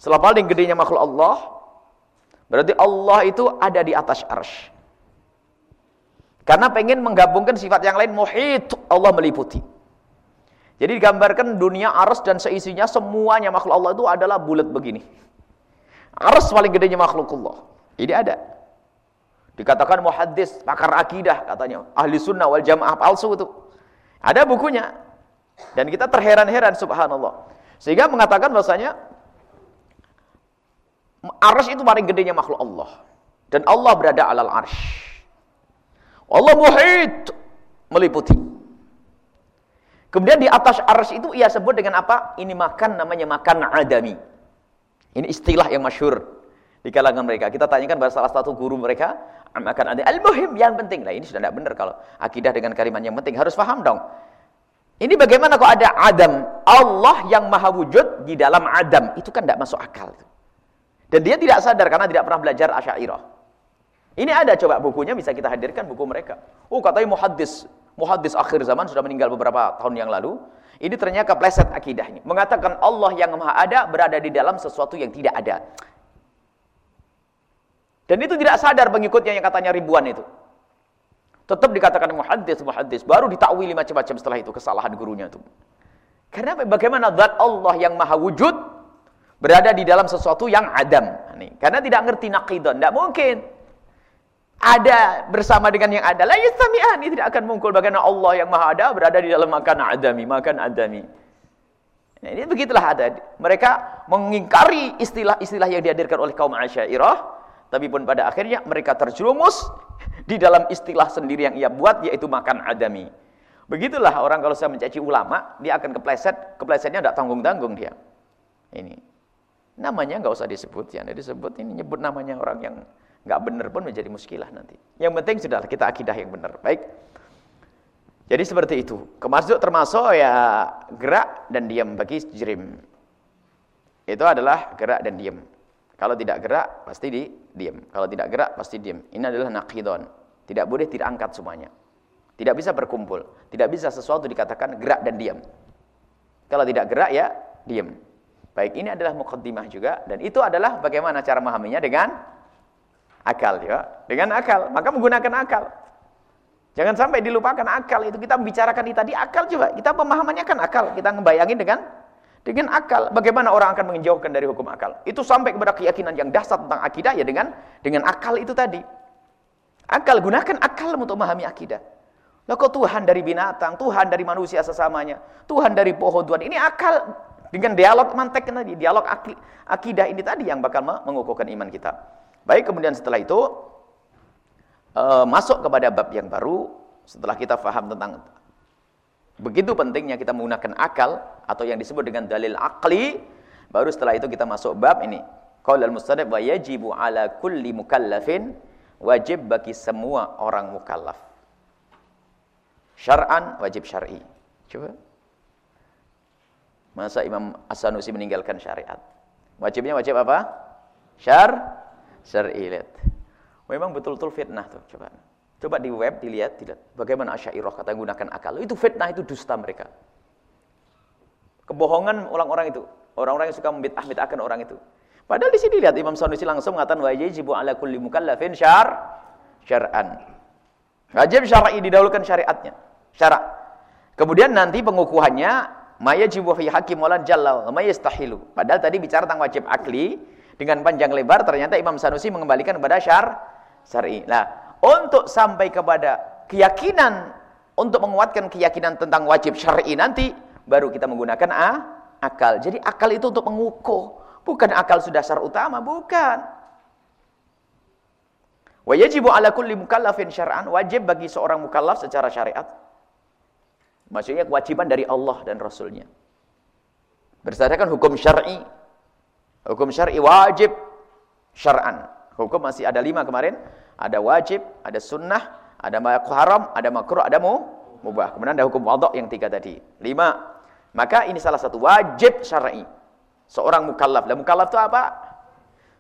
Setelah paling gedenya makhluk Allah, berarti Allah itu ada di atas arsh. Karena pengen menggabungkan sifat yang lain, muhit, Allah meliputi. Jadi digambarkan dunia arsh dan seisinya semuanya makhluk Allah itu adalah bulat begini. Arsh paling gedenya makhluk Allah. Ini ada. Dikatakan muhaddis, pakar akidah katanya. Ahli sunnah wal jamaah palsu itu. Ada bukunya. Dan kita terheran-heran subhanallah. Sehingga mengatakan bahasanya Ars itu paling gedenya makhluk Allah. Dan Allah berada alal arsh. Allah muhid. Meliputi. Kemudian di atas ars itu ia sebut dengan apa? Ini makan namanya makan adami. Ini istilah yang masyur di kalangan mereka. Kita tanyakan pada salah satu guru mereka, makan adami. Al-muhim yang penting. Lah ini sudah tidak benar kalau akidah dengan kalimat yang penting. Harus paham dong. Ini bagaimana kok ada Adam? Allah yang maha wujud di dalam Adam. Itu kan tidak masuk akal. Dan dia tidak sadar karena tidak pernah belajar Asy'ariyah. Ini ada coba bukunya bisa kita hadirkan buku mereka. Oh katanya muhaddis, muhaddis akhir zaman sudah meninggal beberapa tahun yang lalu. Ini ternyata pleset akidahnya. Mengatakan Allah yang maha ada berada di dalam sesuatu yang tidak ada. Dan itu tidak sadar pengikutnya yang katanya ribuan itu. Tetap dikatakan muhaddis, muhaddis. Baru ditakwili macam-macam setelah itu kesalahan gurunya itu. Karena bagaimana zat Allah yang maha wujud berada di dalam sesuatu yang adam. Karena tidak ngerti naqidon, tidak mungkin ada bersama dengan yang ada. La yastami'an, ini tidak akan muncul bagaimana Allah yang maha ada berada di dalam makan adami, makan adami. Nah, ini begitulah ada. Mereka mengingkari istilah-istilah yang dihadirkan oleh kaum Asy'ariyah, tapi pun pada akhirnya mereka terjerumus di dalam istilah sendiri yang ia buat yaitu makan adami. Begitulah orang kalau saya mencaci ulama, dia akan kepleset, keplesetnya tidak tanggung-tanggung dia. Ini. Namanya nggak usah disebut ya, disebut ini nyebut namanya orang yang nggak benar pun menjadi muskilah nanti. Yang penting sudah kita akidah yang benar. Baik. Jadi seperti itu. Kemasuk termasuk ya gerak dan diam bagi jrim. Itu adalah gerak dan diam. Kalau tidak gerak pasti di diam. Kalau tidak gerak pasti diam. Ini adalah naqidon. Tidak boleh tidak angkat semuanya. Tidak bisa berkumpul. Tidak bisa sesuatu dikatakan gerak dan diam. Kalau tidak gerak ya diam. Baik, ini adalah mukaddimah juga dan itu adalah bagaimana cara memahaminya dengan akal ya. Dengan akal, maka menggunakan akal. Jangan sampai dilupakan akal itu kita membicarakan ini tadi akal juga. Kita pemahamannya kan akal. Kita ngebayangin dengan dengan akal. Bagaimana orang akan menjauhkan dari hukum akal? Itu sampai kepada keyakinan yang dasar tentang akidah ya dengan dengan akal itu tadi. Akal gunakan akal untuk memahami akidah. Lah kok Tuhan dari binatang, Tuhan dari manusia sesamanya, Tuhan dari pohon Tuhan. Ini akal dengan dialog mantek tadi, dialog akidah ini tadi yang bakal mengukuhkan iman kita. Baik, kemudian setelah itu uh, masuk kepada bab yang baru setelah kita faham tentang begitu pentingnya kita menggunakan akal atau yang disebut dengan dalil akli, baru setelah itu kita masuk bab ini. Qaulal mustadab wa yajibu ala kulli mukallafin wajib bagi semua orang mukallaf. Syar'an wajib syar'i. Coba Masa Imam As-Sanusi meninggalkan syariat? Wajibnya wajib apa? Syar syar'i lihat. Memang betul-betul fitnah tuh, coba. Coba di web dilihat, dilihat bagaimana Asy'ariyah kata gunakan akal. Itu fitnah, itu dusta mereka. Kebohongan orang-orang itu. Orang-orang yang suka membid'ah-bid'ahkan orang itu. Padahal di sini lihat Imam Sanusi langsung mengatakan wajibu ala kulli mukallafin syar syar'an. Wajib syar'i didahulukan syariatnya. Syarak. Kemudian nanti pengukuhannya Maya jibu fi hakim walan jalla wa yastahilu. Padahal tadi bicara tentang wajib akli dengan panjang lebar ternyata Imam Sanusi mengembalikan kepada syar syar'i. Nah, untuk sampai kepada keyakinan untuk menguatkan keyakinan tentang wajib syar'i nanti baru kita menggunakan a akal. Jadi akal itu untuk mengukuh, bukan akal sudah dasar utama, bukan. Wa yajibu ala kulli mukallafin syar'an, wajib bagi seorang mukallaf secara syariat Maksudnya kewajiban dari Allah dan Rasulnya. Berdasarkan hukum syar'i. Hukum syar'i wajib syar'an. Hukum masih ada lima kemarin. Ada wajib, ada sunnah, ada haram, ada makruh, ada mu, mubah. Kemudian ada hukum wadok yang tiga tadi. Lima. Maka ini salah satu wajib syar'i. Seorang mukallaf. Dan mukallaf itu apa?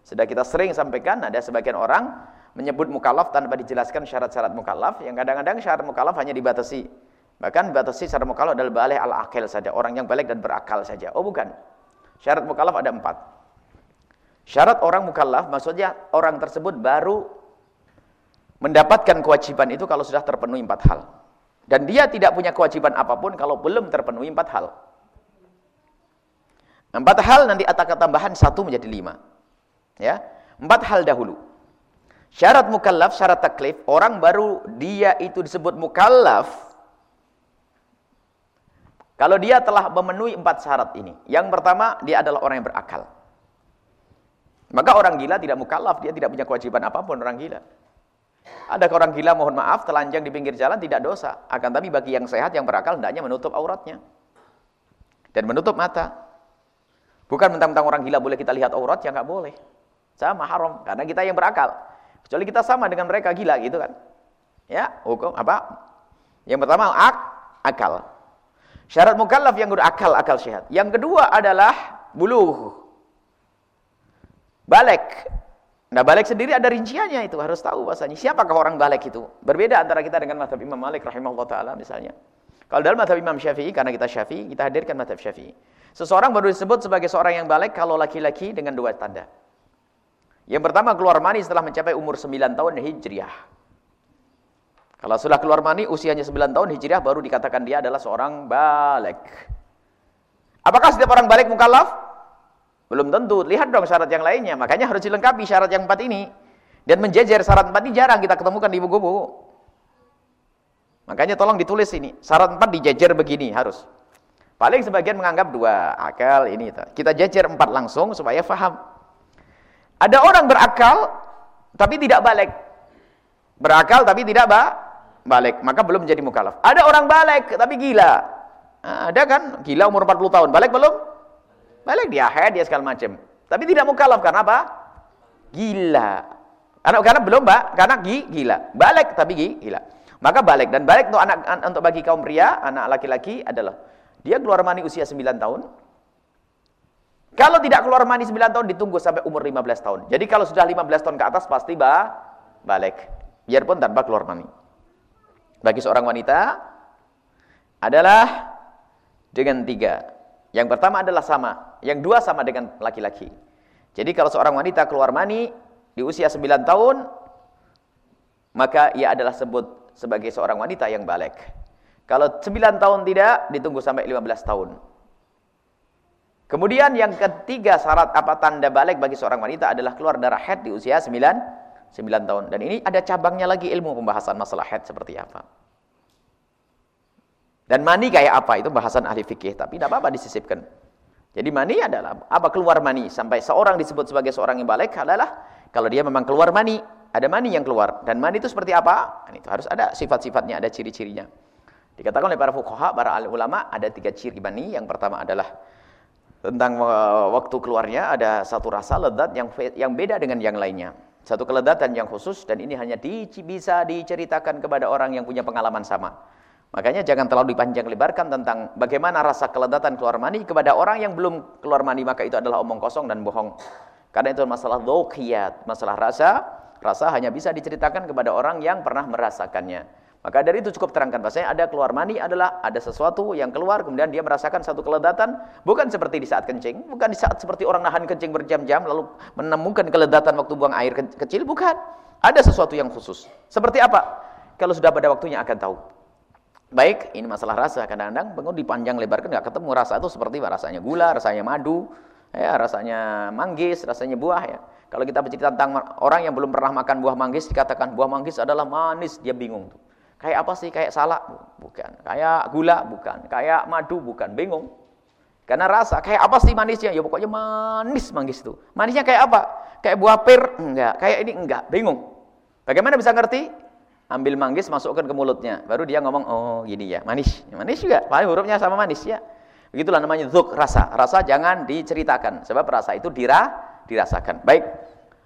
Sudah kita sering sampaikan, ada sebagian orang menyebut mukallaf tanpa dijelaskan syarat-syarat mukallaf. Yang kadang-kadang syarat mukallaf hanya dibatasi Bahkan batasi syarat mukallaf adalah balik al-akil saja, orang yang balik dan berakal saja. Oh bukan. Syarat mukallaf ada empat. Syarat orang mukallaf maksudnya orang tersebut baru mendapatkan kewajiban itu kalau sudah terpenuhi empat hal. Dan dia tidak punya kewajiban apa pun kalau belum terpenuhi empat hal. Empat hal nanti atas tambahan satu menjadi lima. Ya, empat hal dahulu. Syarat mukallaf, syarat taklif, orang baru dia itu disebut mukallaf kalau dia telah memenuhi empat syarat ini. Yang pertama, dia adalah orang yang berakal. Maka orang gila tidak mukallaf, dia tidak punya kewajiban apa pun orang gila. Ada orang gila mohon maaf telanjang di pinggir jalan tidak dosa. Akan tapi bagi yang sehat yang berakal hendaknya menutup auratnya. Dan menutup mata. Bukan mentang-mentang orang gila boleh kita lihat aurat ya nggak boleh. Sama haram karena kita yang berakal. Kecuali kita sama dengan mereka gila gitu kan. Ya, hukum apa? Yang pertama ak akal. Syarat mukallaf yang kedua akal, akal sehat. Yang kedua adalah buluh. Balik. Nah balik sendiri ada rinciannya itu harus tahu bahasanya. Siapakah orang balik itu? Berbeda antara kita dengan madhab Imam Malik rahimahullah ta'ala misalnya. Kalau dalam madhab Imam Syafi'i, karena kita Syafi'i, kita hadirkan madhab Syafi'i. Seseorang baru disebut sebagai seorang yang balik kalau laki-laki dengan dua tanda. Yang pertama keluar mani setelah mencapai umur 9 tahun hijriah. Kalau sudah keluar mani usianya 9 tahun hijriah baru dikatakan dia adalah seorang balik. Apakah setiap orang balik mukallaf? Belum tentu. Lihat dong syarat yang lainnya. Makanya harus dilengkapi syarat yang empat ini. Dan menjejer syarat empat ini jarang kita ketemukan di buku-buku. Makanya tolong ditulis ini. Syarat empat dijejer begini harus. Paling sebagian menganggap dua. Akal ini. Kita jejer empat langsung supaya faham. Ada orang berakal tapi tidak balik. Berakal tapi tidak ba balik. Maka belum menjadi mukalaf. Ada orang balik tapi gila. Nah, ada kan? Gila umur 40 tahun. Balik belum? Balik dia haid dia segala macam. Tapi tidak mukallaf karena apa? Gila. Karena karena belum, Mbak, karena gila. Balik tapi gila. Maka balik dan balik untuk anak untuk bagi kaum pria, anak laki-laki adalah dia keluar mani usia 9 tahun. Kalau tidak keluar mani 9 tahun ditunggu sampai umur 15 tahun. Jadi kalau sudah 15 tahun ke atas pasti ba balik. Biarpun tanpa keluar mani. Bagi seorang wanita adalah dengan tiga. Yang pertama adalah sama yang dua sama dengan laki-laki. Jadi kalau seorang wanita keluar mani di usia 9 tahun, maka ia adalah sebut sebagai seorang wanita yang balik. Kalau 9 tahun tidak, ditunggu sampai 15 tahun. Kemudian yang ketiga syarat apa tanda balik bagi seorang wanita adalah keluar darah head di usia 9 9 tahun. Dan ini ada cabangnya lagi ilmu pembahasan masalah head seperti apa. Dan mani kayak apa itu bahasan ahli fikih, tapi tidak apa-apa disisipkan. Jadi mani adalah apa keluar mani sampai seorang disebut sebagai seorang yang balik adalah kalau dia memang keluar mani, ada mani yang keluar dan mani itu seperti apa? Dan itu harus ada sifat-sifatnya, ada ciri-cirinya. Dikatakan oleh para fuqaha, para ulama ada tiga ciri mani. Yang pertama adalah tentang waktu keluarnya ada satu rasa lezat yang yang beda dengan yang lainnya. Satu keledatan yang khusus dan ini hanya di, bisa diceritakan kepada orang yang punya pengalaman sama. Makanya jangan terlalu dipanjang lebarkan tentang bagaimana rasa keledatan keluar mani kepada orang yang belum keluar mani maka itu adalah omong kosong dan bohong. Karena itu masalah dzauqiyat, masalah rasa, rasa hanya bisa diceritakan kepada orang yang pernah merasakannya. Maka dari itu cukup terangkan bahasanya ada keluar mani adalah ada sesuatu yang keluar kemudian dia merasakan satu keledatan bukan seperti di saat kencing, bukan di saat seperti orang nahan kencing berjam-jam lalu menemukan keledatan waktu buang air kecil, bukan. Ada sesuatu yang khusus. Seperti apa? Kalau sudah pada waktunya akan tahu. Baik, ini masalah rasa. Kadang-kadang pengen dipanjang lebarkan nggak ketemu rasa itu seperti apa? Rasanya gula, rasanya madu, ya, rasanya manggis, rasanya buah ya. Kalau kita bercerita tentang orang yang belum pernah makan buah manggis dikatakan buah manggis adalah manis, dia bingung tuh. Kayak apa sih? Kayak salak? Bukan. Kayak gula? Bukan. Kayak madu? Bukan. Bingung. Karena rasa, kayak apa sih manisnya? Ya pokoknya manis manggis itu. Manisnya kayak apa? Kayak buah pir? Enggak. Kayak ini? Enggak. Bingung. Bagaimana bisa ngerti? Ambil manggis masukkan ke mulutnya. Baru dia ngomong oh gini ya. Manis. Manis juga. Paling hurufnya sama manis ya. Begitulah namanya zuk rasa. Rasa jangan diceritakan sebab rasa itu dira dirasakan. Baik.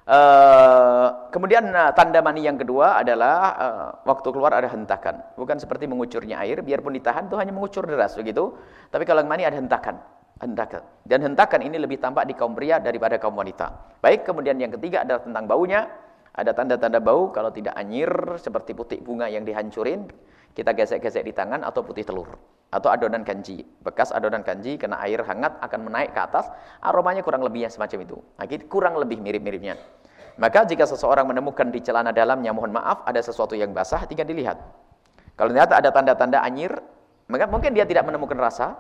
Uh, kemudian uh, tanda mani yang kedua adalah uh, waktu keluar ada hentakan. Bukan seperti mengucurnya air biarpun ditahan itu hanya mengucur deras begitu. Tapi kalau mani ada hentakan. Hentakan. Dan hentakan ini lebih tampak di kaum pria daripada kaum wanita. Baik kemudian yang ketiga adalah tentang baunya ada tanda-tanda bau kalau tidak anyir seperti putih bunga yang dihancurin, kita gesek-gesek di tangan atau putih telur. atau adonan kanji. Bekas adonan kanji kena air hangat akan menaik ke atas, aromanya kurang lebih semacam itu. Nah, kurang lebih mirip-miripnya. Maka jika seseorang menemukan di celana dalamnya, mohon maaf, ada sesuatu yang basah, tinggal dilihat. Kalau ternyata ada tanda-tanda anyir, maka mungkin dia tidak menemukan rasa,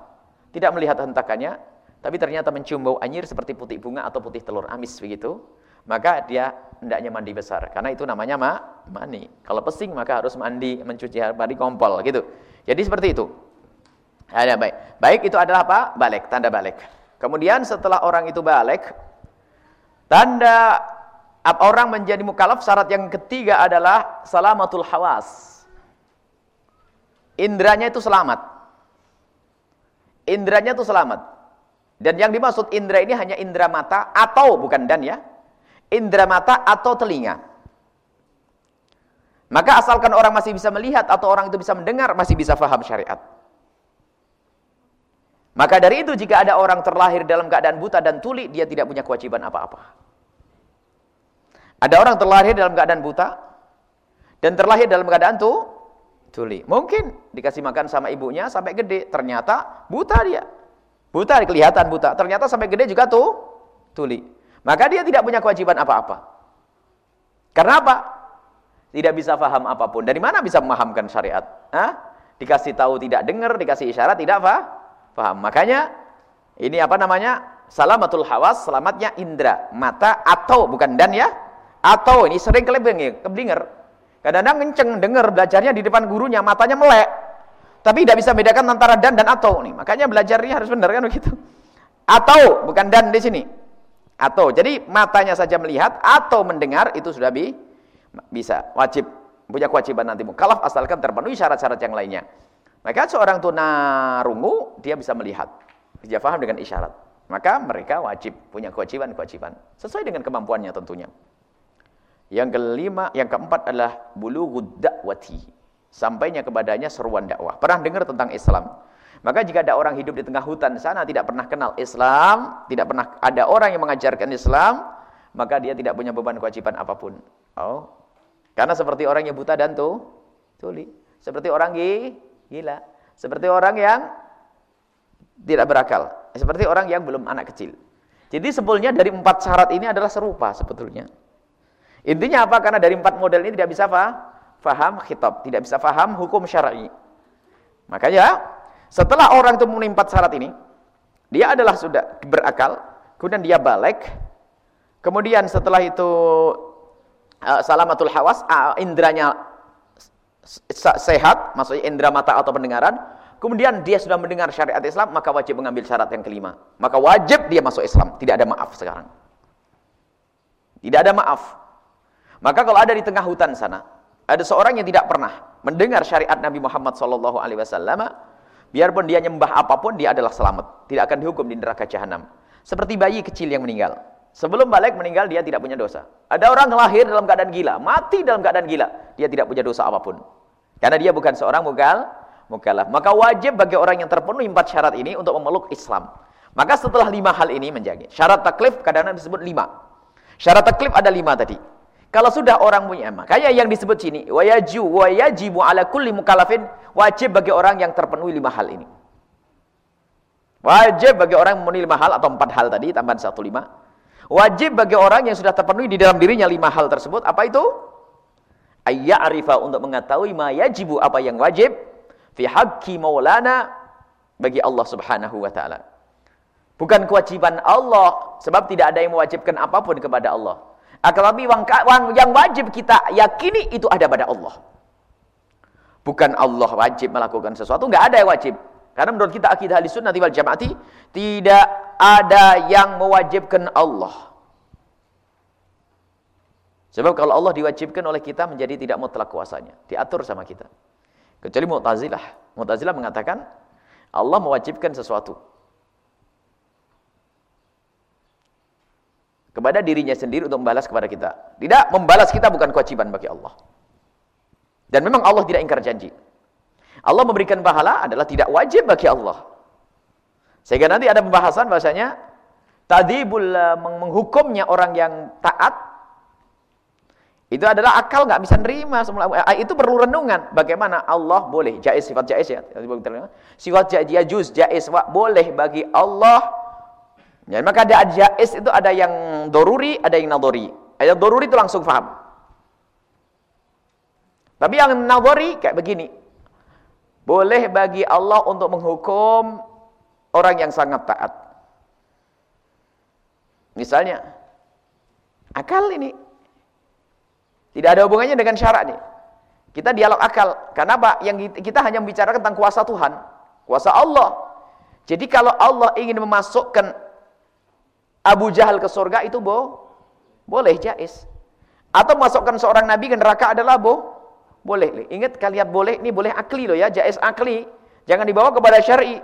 tidak melihat hentakannya, tapi ternyata mencium bau anyir seperti putih bunga atau putih telur amis begitu, maka dia hendaknya mandi besar. Karena itu namanya ma mani. Kalau pesing maka harus mandi, mencuci hari kompol gitu. Jadi seperti itu. Ada baik. Baik itu adalah apa? Balik, tanda balik. Kemudian setelah orang itu balik, tanda orang menjadi mukallaf syarat yang ketiga adalah salamatul hawas. Indranya itu selamat. Indranya itu selamat. Dan yang dimaksud indra ini hanya indra mata atau bukan dan ya. Indra mata atau telinga. Maka asalkan orang masih bisa melihat atau orang itu bisa mendengar, masih bisa faham syariat. Maka dari itu jika ada orang terlahir dalam keadaan buta dan tuli, dia tidak punya kewajiban apa-apa. Ada orang terlahir dalam keadaan buta dan terlahir dalam keadaan tuh tuli. Mungkin dikasih makan sama ibunya sampai gede, ternyata buta dia. Buta kelihatan buta, ternyata sampai gede juga tuh tuli. Maka dia tidak punya kewajiban apa-apa. Karena apa? Tidak bisa faham apa pun. Dari mana bisa memahamkan syariat? Hah? Dikasih tahu tidak dengar, dikasih isyarat tidak? Paham. Makanya ini apa namanya? Salamatul hawas, selamatnya indra, mata atau bukan dan ya, atau ini sering kelebinger, keblinger. Kadang-kadang kenceng dengar belajarnya di depan gurunya, matanya melek. Tapi tidak bisa bedakan antara dan dan atau nih. Makanya belajarnya harus benar kan begitu. Atau bukan dan di sini. Atau. Jadi matanya saja melihat atau mendengar itu sudah bi bisa wajib punya kewajiban nanti mukalaf asalkan terpenuhi syarat-syarat yang lainnya. Maka seorang tunarungu dia bisa melihat. Dia paham dengan isyarat. Maka mereka wajib punya kewajiban-kewajiban sesuai dengan kemampuannya tentunya. Yang kelima, yang keempat adalah bulughud dakwati. Sampainya kepadanya seruan dakwah. Pernah dengar tentang Islam? Maka jika ada orang hidup di tengah hutan sana tidak pernah kenal Islam, tidak pernah ada orang yang mengajarkan Islam, maka dia tidak punya beban kewajiban apa pun. Oh. Karena seperti orang yang buta dan tuh tuli, seperti orang gila, seperti orang yang tidak berakal, seperti orang yang belum anak kecil. Jadi sebetulnya dari empat syarat ini adalah serupa sebetulnya. Intinya apa? Karena dari empat model ini tidak bisa faham khitab, tidak bisa faham hukum syar'i. Makanya setelah orang itu memenuhi empat syarat ini, dia adalah sudah berakal, kemudian dia balik, kemudian setelah itu uh, salamatul hawas, uh, indranya sehat, maksudnya indra mata atau pendengaran, kemudian dia sudah mendengar syariat Islam, maka wajib mengambil syarat yang kelima. Maka wajib dia masuk Islam, tidak ada maaf sekarang. Tidak ada maaf. Maka kalau ada di tengah hutan sana, ada seorang yang tidak pernah mendengar syariat Nabi Muhammad wasallam, biarpun dia nyembah apa pun dia adalah selamat, tidak akan dihukum di neraka jahanam. Seperti bayi kecil yang meninggal. Sebelum balik meninggal dia tidak punya dosa. Ada orang lahir dalam keadaan gila, mati dalam keadaan gila, dia tidak punya dosa apa pun. Karena dia bukan seorang mugal, mukallaf. Maka wajib bagi orang yang terpenuhi empat syarat ini untuk memeluk Islam. Maka setelah lima hal ini menjaga. Syarat taklif kadang-kadang disebut lima. Syarat taklif ada lima tadi. Kalau sudah orang punya makanya yang disebut sini wayaju wayajibu ala kulli mukallafin wajib bagi orang yang terpenuhi lima hal ini. Wajib bagi orang yang memenuhi lima hal atau empat hal tadi tambahan satu lima. Wajib bagi orang yang sudah terpenuhi di dalam dirinya lima hal tersebut apa itu? Ayya arifa untuk mengetahui ma yajibu apa yang wajib fi haqqi maulana bagi Allah Subhanahu wa taala. Bukan kewajiban Allah sebab tidak ada yang mewajibkan apa pun kepada Allah. Akan tapi yang wajib kita yakini itu ada pada Allah. Bukan Allah wajib melakukan sesuatu, enggak ada yang wajib. Karena menurut kita akidah ahli sunnah wal jamaati, tidak ada yang mewajibkan Allah. Sebab kalau Allah diwajibkan oleh kita menjadi tidak mutlak kuasanya. Diatur sama kita. Kecuali Mu'tazilah. Mu'tazilah mengatakan Allah mewajibkan sesuatu. Kepada dirinya sendiri untuk membalas kepada kita. Tidak, membalas kita bukan kewajiban bagi Allah. Dan memang Allah tidak ingkar janji. Allah memberikan pahala adalah tidak wajib bagi Allah. Sehingga nanti ada pembahasan bahasanya tadibul menghukumnya orang yang taat Itu adalah akal nggak bisa nerima. Eh, itu perlu renungan. Bagaimana Allah boleh jais sifat jais ya. Sifat juz jais boleh bagi Allah. Ya, maka ada jais itu ada yang doruri, ada yang nadori. Ada doruri itu langsung faham. Tapi yang nadori kayak begini. Boleh bagi Allah untuk menghukum orang yang sangat taat. Misalnya, akal ini tidak ada hubungannya dengan syarat nih. Kita dialog akal. Kenapa? Yang kita hanya membicarakan tentang kuasa Tuhan. Kuasa Allah. Jadi kalau Allah ingin memasukkan Abu Jahal ke surga itu bo, boleh jais. Atau masukkan seorang nabi ke neraka adalah bo, boleh. Ingat kalian boleh, ini boleh akli loh ya, jais akli. Jangan dibawa kepada syar'i.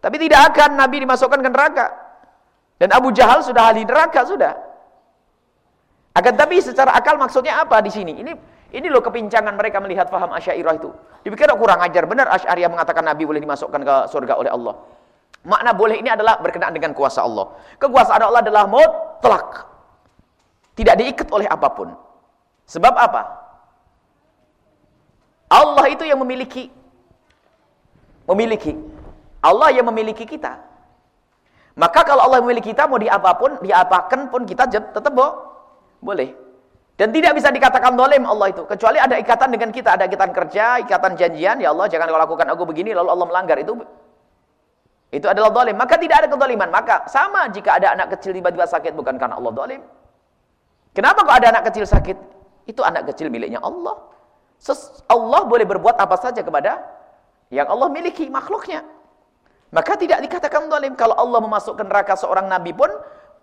Tapi tidak akan nabi dimasukkan ke neraka. Dan Abu Jahal sudah ahli neraka sudah. Akan tapi secara akal maksudnya apa di sini? Ini ini loh kepincangan mereka melihat faham Asy'ariyah itu. Dipikir kurang ajar. Benar Asy'ariyah mengatakan Nabi boleh dimasukkan ke surga oleh Allah. Makna boleh ini adalah berkenaan dengan kuasa Allah. Kekuasaan Allah adalah mutlak. Tidak diikat oleh apa pun. Sebab apa? Allah itu yang memiliki memiliki. Allah yang memiliki kita. Maka kalau Allah memiliki kita mau diapapun, diapakan pun kita tetap boh boleh. Dan tidak bisa dikatakan dolim Allah itu. Kecuali ada ikatan dengan kita. Ada ikatan kerja, ikatan janjian. Ya Allah jangan kau lakukan aku begini. Lalu Allah melanggar. Itu itu adalah dolim. Maka tidak ada kedoliman. Maka sama jika ada anak kecil tiba-tiba sakit. Bukan karena Allah dolim. Kenapa kok ada anak kecil sakit? Itu anak kecil miliknya Allah. Allah boleh berbuat apa saja kepada yang Allah miliki makhluknya. Maka tidak dikatakan dolim. Kalau Allah memasukkan neraka seorang nabi pun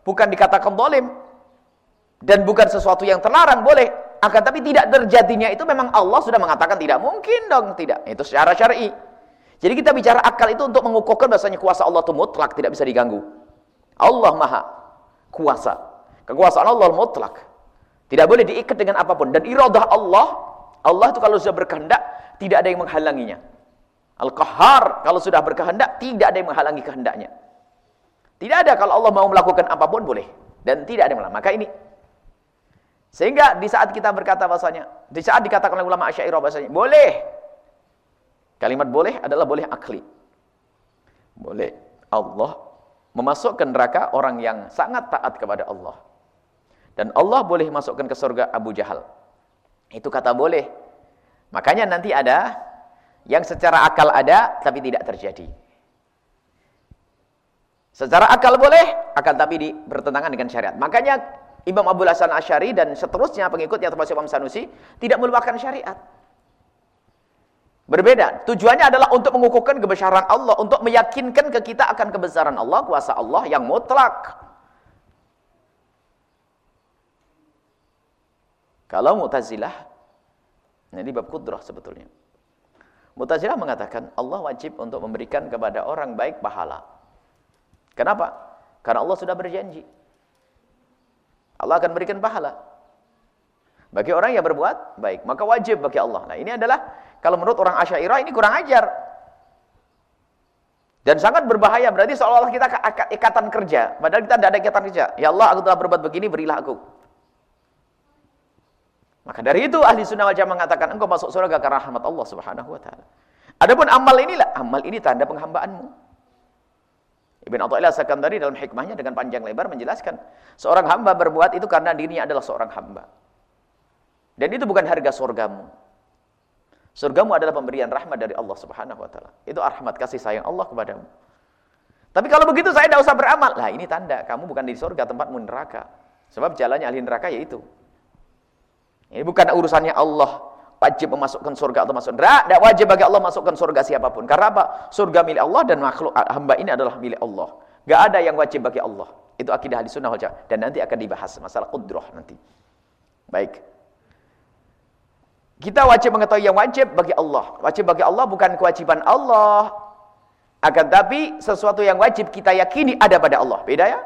bukan dikatakan dolim dan bukan sesuatu yang terlarang boleh akan tapi tidak terjadinya itu memang Allah sudah mengatakan tidak mungkin dong tidak itu secara syar'i jadi kita bicara akal itu untuk mengukuhkan bahasanya kuasa Allah itu mutlak tidak bisa diganggu. Allah maha kuasa. Kekuasaan Allah mutlak. Tidak boleh diikat dengan apa pun. Dan iradah Allah Allah itu kalau sudah berkehendak tidak ada yang menghalanginya. Al-Qahhar kalau sudah berkehendak tidak ada yang menghalangi kehendaknya. Tidak ada kalau Allah mau melakukan apa pun boleh. Dan tidak ada yang melakukan. Maka ini. Sehingga di saat kita berkata bahasanya, di saat dikatakan oleh ulama Asy'ariyah bahasanya, boleh. Kalimat boleh adalah boleh akli. Boleh Allah memasukkan neraka orang yang sangat taat kepada Allah. Dan Allah boleh masukkan ke surga Abu Jahal. Itu kata boleh. Makanya nanti ada yang secara akal ada tapi tidak terjadi. Secara akal boleh, akan tapi di, bertentangan dengan syariat. Makanya Imam Abu Hasan Asyari dan seterusnya pengikutnya termasuk Imam Sanusi tidak melupakan syariat. Berbeda. Tujuannya adalah untuk mengukuhkan kebesaran Allah, untuk meyakinkan ke kita akan kebesaran Allah, kuasa Allah yang mutlak. Kalau Mu'tazilah, ini bab kudrah sebetulnya. Mu'tazilah mengatakan Allah wajib untuk memberikan kepada orang baik pahala. Kenapa? Karena Allah sudah berjanji. Allah akan berikan pahala. Bagi orang yang berbuat baik, maka wajib bagi Allah. Nah, ini adalah kalau menurut orang Asy'ariyah ini kurang ajar. Dan sangat berbahaya, berarti seolah-olah kita ikatan kerja, padahal kita tidak ada ikatan kerja. Ya Allah, aku telah berbuat begini, berilah aku. Maka dari itu ahli sunnah wal mengatakan engkau masuk surga karena rahmat Allah Subhanahu wa taala. Adapun amal inilah, amal ini tanda penghambaanmu. Ibn Atta'illah Sakandari dalam hikmahnya dengan panjang lebar menjelaskan seorang hamba berbuat itu karena dirinya adalah seorang hamba. Dan itu bukan harga surgamu. Surgamu adalah pemberian rahmat dari Allah Subhanahu wa taala. Itu rahmat kasih sayang Allah kepadamu. Tapi kalau begitu saya tidak usah beramal. Lah ini tanda kamu bukan di surga tempatmu neraka. Sebab jalannya ahli neraka yaitu. Ini bukan urusannya Allah wajib memasukkan surga atau masuk neraka. Tidak wajib bagi Allah masukkan surga siapa pun. Karena apa? Surga milik Allah dan makhluk hamba ini adalah milik Allah. Gak ada yang wajib bagi Allah. Itu akidah di sunnah wal Dan nanti akan dibahas masalah kudroh nanti. Baik. Kita wajib mengetahui yang wajib bagi Allah. Wajib bagi Allah bukan kewajiban Allah. Akan tapi sesuatu yang wajib kita yakini ada pada Allah. Beda ya?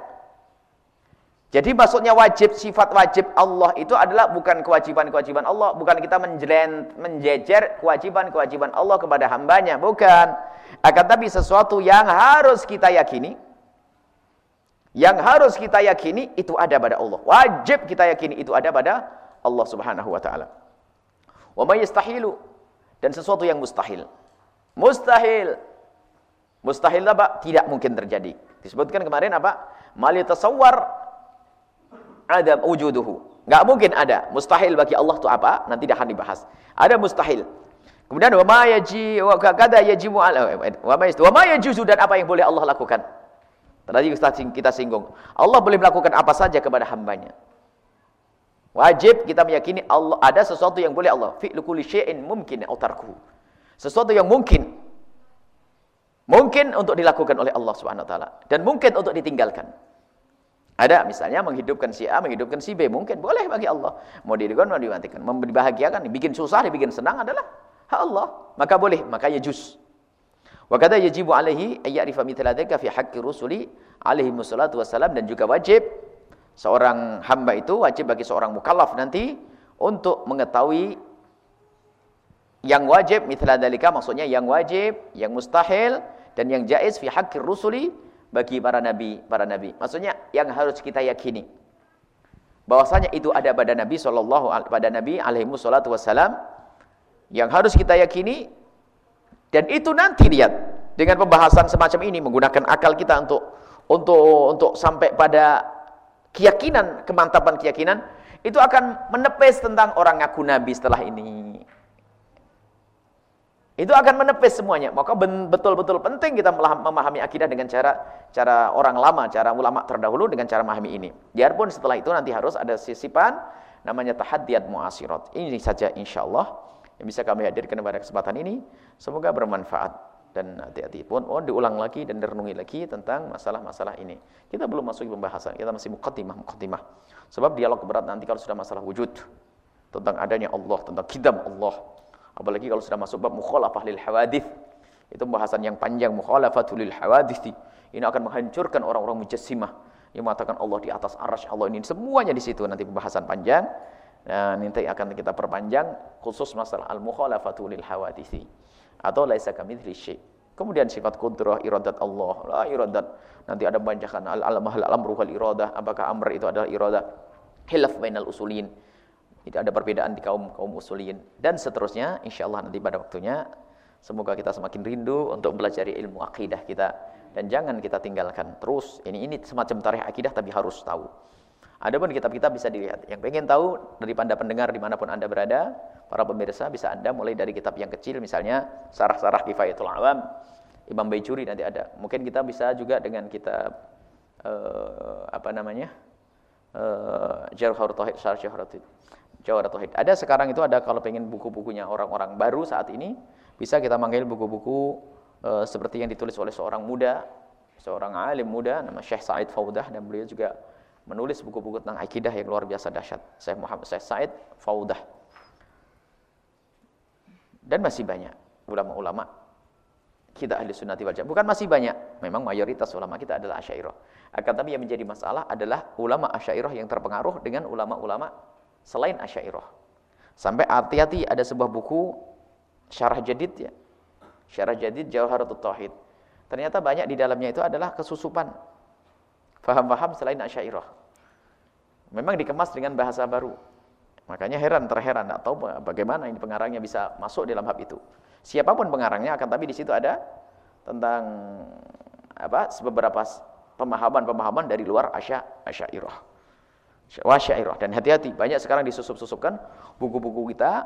Jadi maksudnya wajib, sifat wajib Allah itu adalah bukan kewajiban-kewajiban Allah. Bukan kita menjelen, menjejer kewajiban-kewajiban Allah kepada hambanya. Bukan. Akan tapi sesuatu yang harus kita yakini. Yang harus kita yakini itu ada pada Allah. Wajib kita yakini itu ada pada Allah Subhanahu wa taala. Wa may dan sesuatu yang mustahil. Mustahil. Mustahil apa? Tidak mungkin terjadi. Disebutkan kemarin apa? Mali tasawwar ada wujuduhu. Enggak mungkin ada. Mustahil bagi Allah itu apa? Nanti akan dibahas. Ada mustahil. Kemudian wa ma yaji wa kada yajibu ala wa ma wa ma dan apa yang boleh Allah lakukan. Tadi kita singgung. Allah boleh melakukan apa saja kepada hambanya. Wajib kita meyakini Allah ada sesuatu yang boleh Allah fi'lu kulli syai'in mungkin au Sesuatu yang mungkin mungkin untuk dilakukan oleh Allah Subhanahu wa taala dan mungkin untuk ditinggalkan. Ada misalnya menghidupkan si A, menghidupkan si B, mungkin boleh bagi Allah. Mau dihidupkan, mau dimatikan, mau dibahagiakan, dibikin susah, dibikin senang adalah hak Allah. Maka boleh, maka ya juz. Wa kata yajibu alaihi ayyarifa mithla fi haqqi rusuli alaihi wassalam dan juga wajib seorang hamba itu wajib bagi seorang mukallaf nanti untuk mengetahui yang wajib mithla dalika maksudnya yang wajib, yang mustahil dan yang jaiz fi haqqir rusuli bagi para nabi, para nabi. Maksudnya yang harus kita yakini bahwasanya itu ada pada Nabi sallallahu pada Nabi alaihi wassalatu wassalam yang harus kita yakini dan itu nanti lihat dengan pembahasan semacam ini menggunakan akal kita untuk untuk untuk sampai pada keyakinan, kemantapan keyakinan itu akan menepis tentang orang ngaku nabi setelah ini. Itu akan menepis semuanya. Maka betul-betul penting kita memahami akidah dengan cara cara orang lama, cara ulama terdahulu dengan cara memahami ini. Biarpun setelah itu nanti harus ada sisipan namanya tahaddiyat muasirat. Ini saja insyaallah yang bisa kami hadirkan pada kesempatan ini. Semoga bermanfaat dan hati-hati pun oh diulang lagi dan direnungi lagi tentang masalah-masalah ini. Kita belum masuk pembahasan, kita masih mukaddimah mukaddimah. Sebab dialog berat nanti kalau sudah masalah wujud tentang adanya Allah, tentang kidam Allah. Apalagi kalau sudah masuk bab mukhalafah lil hawadith. Itu pembahasan yang panjang mukhalafatul lil hawadith. Ini akan menghancurkan orang-orang mujassimah yang mengatakan Allah di atas arasy Allah ini semuanya di situ nanti pembahasan panjang. Dan nanti akan kita perpanjang khusus masalah al-mukhalafatul lil hawadith atau laisa kamitsli syai. Kemudian sifat kudrah iradat Allah. La iradat nanti ada banyakan al alamah al amru wal iradah. Apakah amr itu adalah iradah? Hilaf bainal usulin. Itu ada perbedaan di kaum kaum usulin dan seterusnya insyaallah nanti pada waktunya semoga kita semakin rindu untuk belajar ilmu akidah kita dan jangan kita tinggalkan terus ini ini semacam tarikh akidah tapi harus tahu Adapun kitab-kitab bisa dilihat. Yang pengen tahu dari anda pendengar di mana pun anda berada, para pemirsa bisa anda mulai dari kitab yang kecil, misalnya Sarah-Sarah Kifayatul Awam, Imam Baijuri nanti ada. Mungkin kita bisa juga dengan kitab uh, apa namanya uh, Jawhar Tauhid, Syarh Jawhar Tauhid. Ada sekarang itu ada kalau pengen buku-bukunya orang-orang baru saat ini, bisa kita manggil buku-buku uh, seperti yang ditulis oleh seorang muda, seorang alim muda, nama Syekh Said Faudah dan beliau juga menulis buku-buku tentang akidah yang luar biasa dahsyat. Syekh Muhammad Syekh Said Faudah. Dan masih banyak ulama-ulama kita ahli sunnati wal jamaah. Bukan masih banyak, memang mayoritas ulama kita adalah asyairah. Akan tapi yang menjadi masalah adalah ulama asyairah yang terpengaruh dengan ulama-ulama selain asyairah. Sampai hati-hati ada sebuah buku syarah jadid ya. Syarah jadid Jawharatul Tauhid. Ternyata banyak di dalamnya itu adalah kesusupan. Faham-faham selain asyairah. Memang dikemas dengan bahasa baru. Makanya heran terheran, tidak tahu bagaimana ini pengarangnya bisa masuk dalam hab itu. Siapa pun pengarangnya akan tapi di situ ada tentang apa beberapa pemahaman-pemahaman dari luar asya asyairah. Wasyairah dan hati-hati banyak sekarang disusup-susupkan buku-buku kita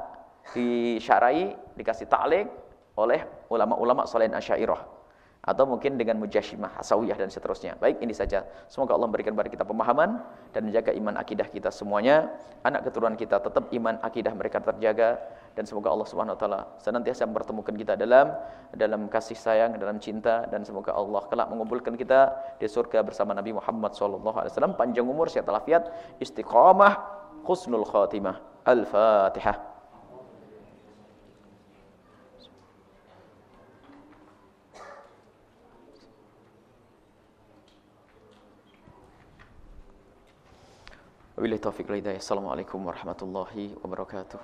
disyarai dikasih ta'liq oleh ulama-ulama selain asyairah atau mungkin dengan mujasyimah, asawiyah dan seterusnya. Baik, ini saja. Semoga Allah memberikan kepada kita pemahaman dan menjaga iman akidah kita semuanya. Anak keturunan kita tetap iman akidah mereka terjaga dan semoga Allah Subhanahu wa taala senantiasa mempertemukan kita dalam dalam kasih sayang, dalam cinta dan semoga Allah kelak mengumpulkan kita di surga bersama Nabi Muhammad sallallahu alaihi wasallam panjang umur, sehat walafiat, istiqamah, husnul khatimah. Al-Fatihah. وبالله التوفيق والهداية السلام عليكم ورحمة الله وبركاته.